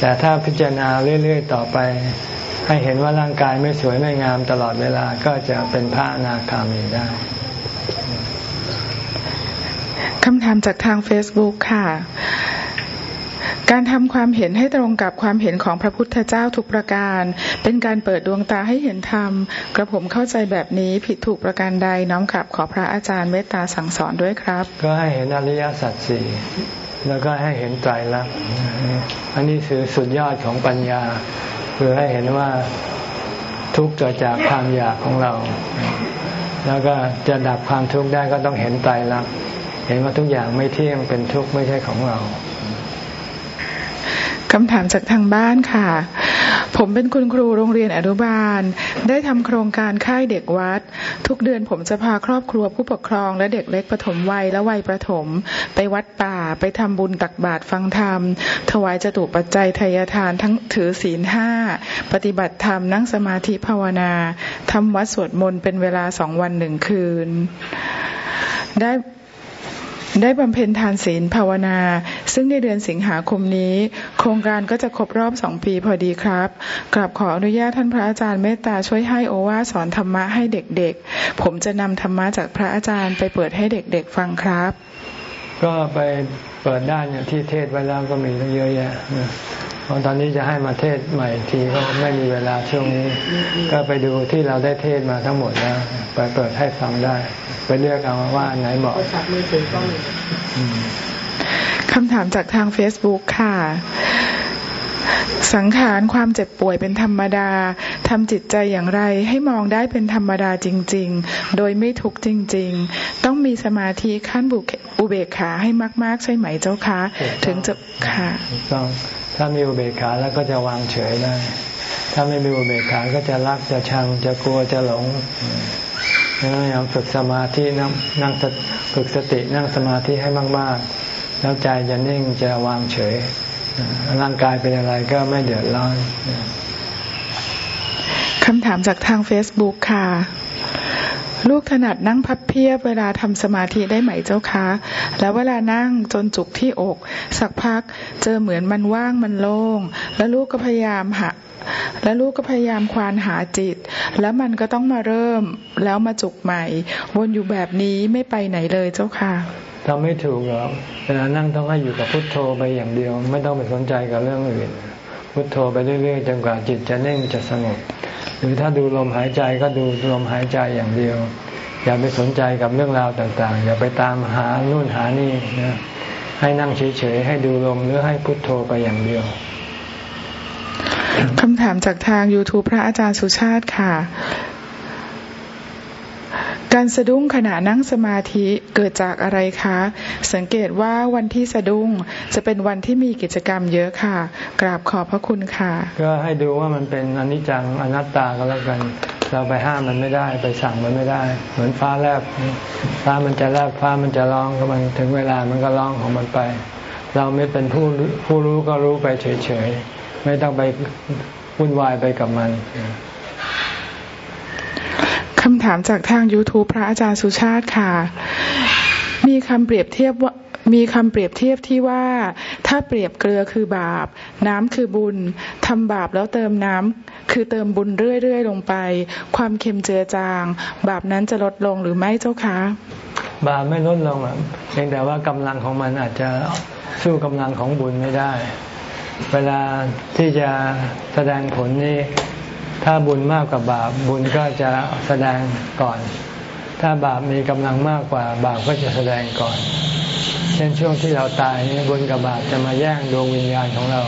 แต่ถ้าพิจารณาเรื่อย ๆ ต่อไป ให้เห็นว่าร่างกายไม่สวยไม่งามตลอดเวลาก็จะเป็นพระอนาคามีได้ คำถามจากทาง Facebook ค่ะ การทำความเห็นให้ตรงกับความเห็นของพระพุทธเจ้าทุกประการ เป็นการเปิดดวงตาให้เห็นธรรม กระผมเข้าใจแบบนี้ผิดถูกประการใดน้อมขับขอพระอาจารย์เมตตาสั่งสอนด้วยครับ ก็ให้เห็นอริยสัจสี่แล้วก็ให้เห็นไตรลักษณ์อันนี้คือสุดยอดของปัญญา คือให้เห็นว่าทุกข์เกิดจากความอยากของเรา แล้วก็จะดับความทุกข์ได้ก็ต้องเห็นไตรลักษณ์ เห็นว่าทุกอย่างไม่เที่ยงเป็นทุกข์ไม่ใช่ของเราคำถามจากทางบ้านค่ะ ผมเป็นคุณครูโรงเรียนอนุบาล ได้ทำโครงการค่ายเด็กวัด ทุกเดือนผมจะพาครอบครัวผู้ปกครอง และเด็กเล็กปฐมวัยและวัยประถม ไปวัดป่าไปทำบุญตักบาตรฟังธรรม ถวายจตุปัจจัยทายทานทั้งถือศีลห้าปฏิบัติธรรมนั่งสมาธิภาวนาทำวัดสวดมนต์เป็นเวลาสองวันหนึ่งคืน ได้ ได้บำเพ็ญทานศีลภาวนา ซึ่งในเดือนสิงหาคมนี้ โครงการก็จะครบรอบสองปีพอดีครับกลับขออนุญาตท่านพระอาจารย์เมตตาช่วยให้โอวาสอนธรรมะให้เด็กๆ ผมจะนำธรรมะจากพระอาจารย์ไปเปิดให้เด็กๆฟังครับ ก็ไปเปิดด้านเนี่ยที่เทศไว้แล้วก็มีเยอะแยะเพราะตอนนี้จะให้มาเทศใหม่ทีก็ไม่มีเวลาช่วงนี้ ก็ไปดูที่เราได้เทศมาทั้งหมดแล้วไปเปิดให้ฟังได้ ไปเลือกเอาว่าไหนเหมาะคำถามจากทาง Facebook ค่ะ สังขารความเจ็บป่วยเป็นธรรมดาทำจิตใจอย่างไรให้มองได้เป็นธรรมดาจริง ๆ โดยไม่ทุกข์จริง ๆ ต้องมีสมาธิขั้นบุอุเบกขาให้มาก ๆ ใช่ไหมเจ้าคะ ถึงจะค่ะต้องถ้ามีอุเบกขาแล้วก็จะวางเฉยได้ ถ้าไม่มีอุเบกขาก็จะรักจะชังจะกลัวจะหลงดังนั้นพยายามฝึกสมาธินั่งนั่งฝึกสตินั่งสมาธิให้มาก ๆ แล้วใจจะนิ่งจะวางเฉย ร่างกายเป็นอะไรก็ไม่เดือดร้อนคำถามจากทางเฟซบุ๊กค่ะลูกถนัดนั่งพับเพียบเวลาทำสมาธิได้ไหมเจ้าคะ แล้วเวลานั่งจนจุกที่อก สักพักเจอเหมือนมันว่างมันโล่ง แล้วลูกก็พยายามหาแล้วลูกก็พยายามควานหาจิต แล้วมันก็ต้องมาเริ่มแล้วมาจุกใหม่ วนอยู่แบบนี้ไม่ไปไหนเลยเจ้าค่ะ ทำไม่ถูกหรอกเวลานั่งต้องให้อยู่กับพุทโธไปอย่างเดียว ไม่ต้องไปสนใจกับเรื่องอื่น พุทโธไปเรื่อยๆจนกว่าจิตจะนิ่งจะสงบหรือถ้าดูลมหายใจก็ดูลมหายใจอย่างเดียว อย่าไปสนใจกับเรื่องราวต่างๆ อย่าไปตามหานู่นหานี่นะให้นั่งเฉยๆให้ดูลมหรือให้พุทโธไปอย่างเดียวคำถามจากทาง YouTube พระอาจารย์สุชาติค่ะ การสะดุ้งขณะนั่งสมาธิเกิดจากอะไรคะ สังเกตว่าวันที่สะดุ้งจะเป็นวันที่มีกิจกรรมเยอะค่ะ กราบขอบพระคุณค่ะ ก็ให้ดูว่ามันเป็นอนิจจังอนัตตาก็แล้วกัน เราไปห้ามมันไม่ได้ไปสั่งมันไม่ได้ เหมือนฟ้าแลบฟ้ามันจะแลบฟ้ามันจะร้องก็มันถึงเวลามันก็ร้องของมันไป เราไม่เป็นผู้ผู้รู้ก็รู้ไปเฉยๆไม่ต้องไปวุ่นวายไปกับมันำถามจากทาง YouTube พระอาจารย์สุชาติค่ะ มีคำเปรียบเทียบว่ามีคำเปรียบเทียบที่ว่า ถ้าเปรียบเกลือคือบาป น้ำคือบุญทำบาปแล้วเติมน้ำคือเติมบุญเรื่อยๆ ลงไป ความเค็มเจือจาง บาปนั้นจะลดลงหรือไม่เจ้าคะ บาปไม่ลดลงเพียงแต่ว่ากำลังของมันอาจจะสู้กำลังของบุญไม่ได้ เวลาที่จะแสดงผลนี่ ถ้าบุญมากกว่าบาปบุญก็จะแสดงก่อน ถ้าบาปมีกำลังมากกว่า บาปก็จะแสดงก่อน เช่นช่วงที่เราตายนี่บุญกับบาปจะมาแย่งดวงวิญญาณของเรา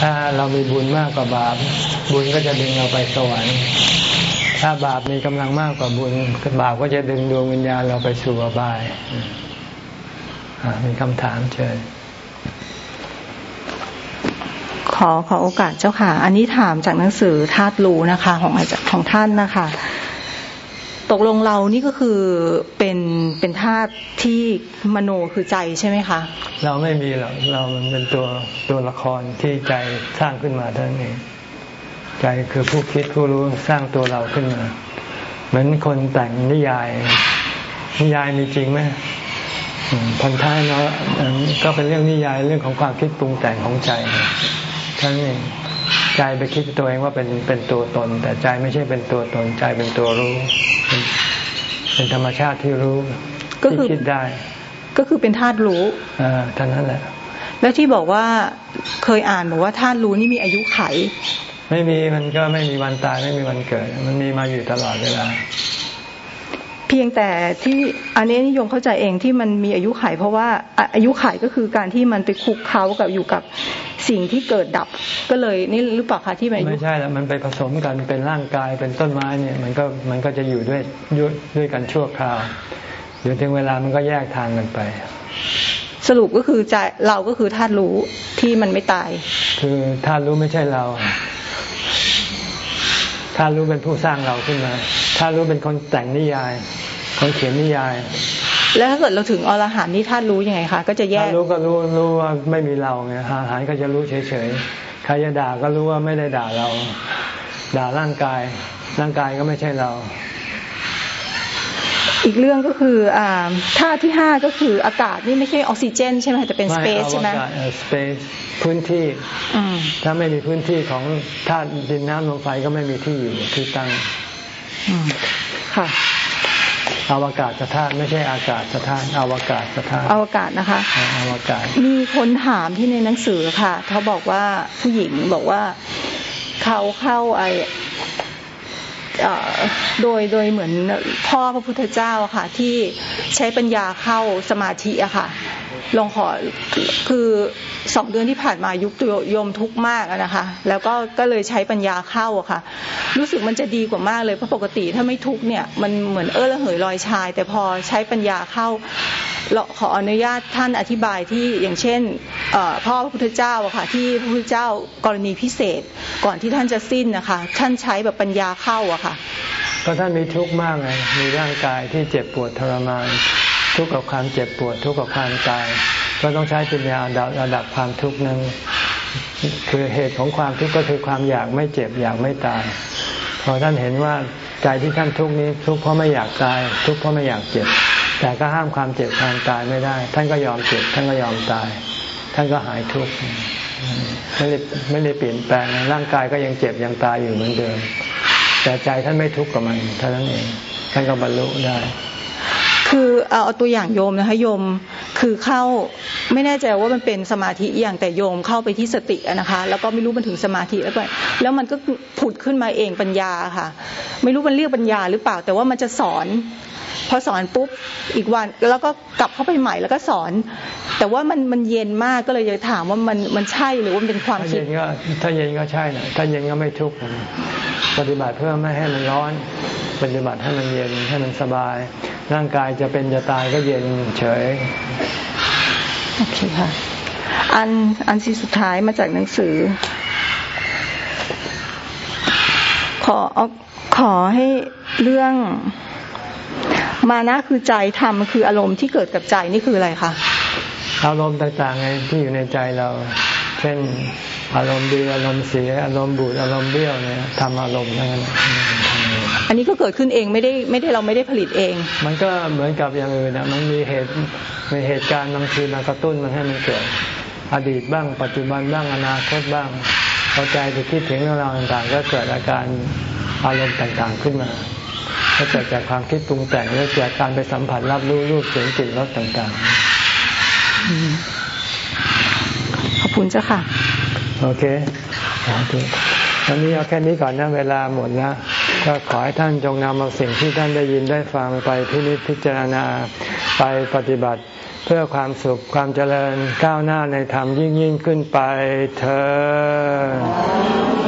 ถ้าเรามีบุญมากกว่าบาป บุญก็จะดึงเราไปสวรรค์ ถ้าบาปมีกำลังมากกว่าบุญบาปก็จะดึงดวงวิญญาณเราไปสู่อบายมีคำถามเชิญข อขอโอกาสเจ้าค่ะ อันนี้ถามจากหนังสือธาตุรู้นะคะ ของอาจารย์ของท่านนะคะ ตกลงเรานี่ก็คือเป็นเป็นธาตุที่มโนคือใจใช่ไหมคะ เราไม่มีหรอกเรามันเป็นตัวตัวละครที่ใจสร้างขึ้นมาเท่านั้นเองใจคือผู้คิดผู้รู้สร้างตัวเราขึ้นมา เหมือนคนแต่งนิยาย นิยายมีจริงไหมพันท้ายเนาะก็เป็นเรื่องนิยายเรื่องของความคิดปรุงแต่งของใจ ท่านเองใจไปคิดตัวเองว่าเป็นเป็นตัวตน แต่ใจไม่ใช่เป็นตัวตน ใจเป็นตัวรู้ เป็นธรรมชาติที่รู้ที่คิดได้ ก็คือเป็นธาตุรู้อ่าท่านนั้นแหละ แล้วที่บอกว่าเคยอ่านบอกว่าธาตุรู้นี่มีอายุไข ไม่มีมันก็ไม่มีวันตายไม่มีวันเกิด มันมีมาอยู่ตลอดเวลาพียงแต่ที่อันนี้นิยมเข้าใจเองที่มันมีอายุขัยเพราะว่าอายุขัยก็คือการที่มันไปคุกเขากับอยู่กับ สิ่งที่เกิดดับก็เลยนี่หรือเปล่าคะที่ไม่ใช่แล้วมันไปผสมกันเป็นร่างกายเป็นต้นไม้เนี่ยมันก็มันก็จะอยู่ด้วยด้วยกันชั่วคราวเดี๋ยวถึงเวลามันก็แยกทางกันไป สรุปก็คือใจเราก็คือธาตุรู้ที่มันไม่ตาย คือธาตุรู้ไม่ใช่เราธาตุรู้เป็นผู้สร้างเราขึ้นมาธาตุรู้เป็นคนแต่งนิยายคนเขียนนิยาย แล้วถ้าเกิดเราถึงอรหันต์นี่ท่านรู้ยังไงคะก็จะแยกรู้ก็รู้รู้ว่าไม่มีเราไงอรหันต์ก็จะรู้เฉยๆใครจะด่าก็รู้ว่าไม่ได้ด่าเรา ด่าร่างกาย ร่างกายก็ไม่ใช่เรา อีกเรื่องก็คืออ่าธาตุที่ห้าก็คืออากาศนี่ไม่ใช่ออกซิเจน ใช่ไหมแต่เป็นสเปซใช่ไหมสเปซพื้นที่อืมถ้าไม่มีพื้นที่ของธาตุดินน้ำลมไฟก็ไม่มีที่อยู่ที่ตั้งอืมค่ะ อวกาศธาตุไม่ใช่อากาศธาตุอวกาศธาตุอวกาศนะคะอวกาศ มีคนถามที่ในหนังสือค่ะ เขาบอกว่าผู้หญิงบอกว่าเขาเข้าไอเอ่อ โดยโดยเหมือนพ่อพระพุทธเจ้าค่ะ ที่ใช้ปัญญาเข้าสมาธิอะค่ะลองขอคือสองเดือนที่ผ่านมายุคโยมทุกข์มากนะคะ แล้วก็ก็เลยใช้ปัญญาเข้าอะค่ะ รู้สึกมันจะดีกว่ามากเลยเพราะปกติถ้าไม่ทุกข์เนี่ยมันเหมือนเออระเหยลอยชาย แต่พอใช้ปัญญาเข้าเราขออนุญาตท่านอธิบายที่อย่างเช่นพ่อพระพุทธเจ้าอะค่ะ ที่พระพุทธเจ้ากรณีพิเศษก่อนที่ท่านจะสิ้นนะคะ ท่านใช้แบบปัญญาเข้าอะค่ะก็ท่านมีทุกข์มากไงมีร่างกายที่เจ็บปวดทรมาน ทุกข์กับความเจ็บปวด ทุกข์กับความตาย ก็ต้องใช้ปัญญาระดับความทุกข์นั้นคือเหตุของความทุกข์ก็คือความอยากไม่เจ็บอยากไม่ตาย พอท่านเห็นว่าใจที่ท่านทุกข์นี้ทุกข์เพราะไม่อยากตาย ทุกข์เพราะไม่อยากเจ็บ แต่ก็ห้ามความเจ็บความตายไม่ได้ ท่านก็ยอมเจ็บท่านก็ยอมตาย ท่านก็หายทุกข์ไม่ได้ไม่ได้เปลี่ยนแปลงร่างกายก็ยังเจ็บยังตายอยู่เหมือนเดิม แต่ใจท่านไม่ทุกข์กับมันเท่านั้นเองท่านก็บรรลุได้ คือเอาเอาตัวอย่างโยมนะคะโยมคือเข้าไม่แน่ใจว่ามันเป็นสมาธิอย่างแต่โยมเข้าไปที่สติอะนะคะ แล้วก็ไม่รู้มันถึงสมาธิแล้วไปแล้วมันก็ผุดขึ้นมาเองปัญญาค่ะ ไม่รู้มันเรียกปัญญาหรือเปล่า แต่ว่ามันจะสอนพอสอนปุ๊บอีกวันแล้วก็กลับเข้าไปใหม่แล้วก็สอน แต่ว่ามันมันเย็นมากก็เลยจะถามว่ามันมันใช่หรือว่ามันเป็นความถ้าคิเย็ดนก็ถ้าเย็นก็ใช่นะถ้าเย็นก็ไม่ทุกข์นะ ปฏิบัติเพื่อไม่ให้มันร้อน ปฏิบัติให้มันเย็นให้มันสบาย ร่างกายจะเป็นจะตายก็เย็นเฉยโอเคค่ะ อันอันที่สุดท้ายมาจากหนังสือ ขอเอาขอให้เรื่องมานะคือใจธรรมคืออารมณ์ที่เกิดกับใจนี่คืออะไรคะอารมณ์ต่างๆไงที่อยู่ในใจเรา เช่น อารมณ์ดีอารมณ์เสียอารมณ์บูดอารมณ์เบี้ยวเนี่ยทำอารมณ์ทั้งนั้นอันนี้ก็เกิดขึ้นเองไม่ได้ไม่ได้เราไม่ได้ผลิตเอง มันก็เหมือนกับอย่างอื่นนะมันมีเหตุมีเหตุการณ์บางทีมากระตุ้นมันให้มันเกิดอดีตบ้าง ปัจจุบันบ้างอนาคตบ้างพอใจไปคิดถึงเรื่องราวต่างๆ ก็เกิดอาการอารมณ์ต่างๆขึ้นมาก็เกิดจากความคิดปรุงแต่งหรือจากการไปสัมผัสรับรู้รูปเสียงกลิ่นรสต่างขอบคุณเจ้าค่ะๆ โอเคสาธุวันนี้เอาแค่นี้ก่อนนะเวลาหมดแล้วก็ขอให้ท่านจงนำเอาสิ่งที่ท่านได้ยินได้ฟังไปพินิจพิจารณาไปปฏิบัติ เพื่อความสุขความเจริญก้าวหน้าในธรรมยิ่งยิ่งขึ้นไปเธอ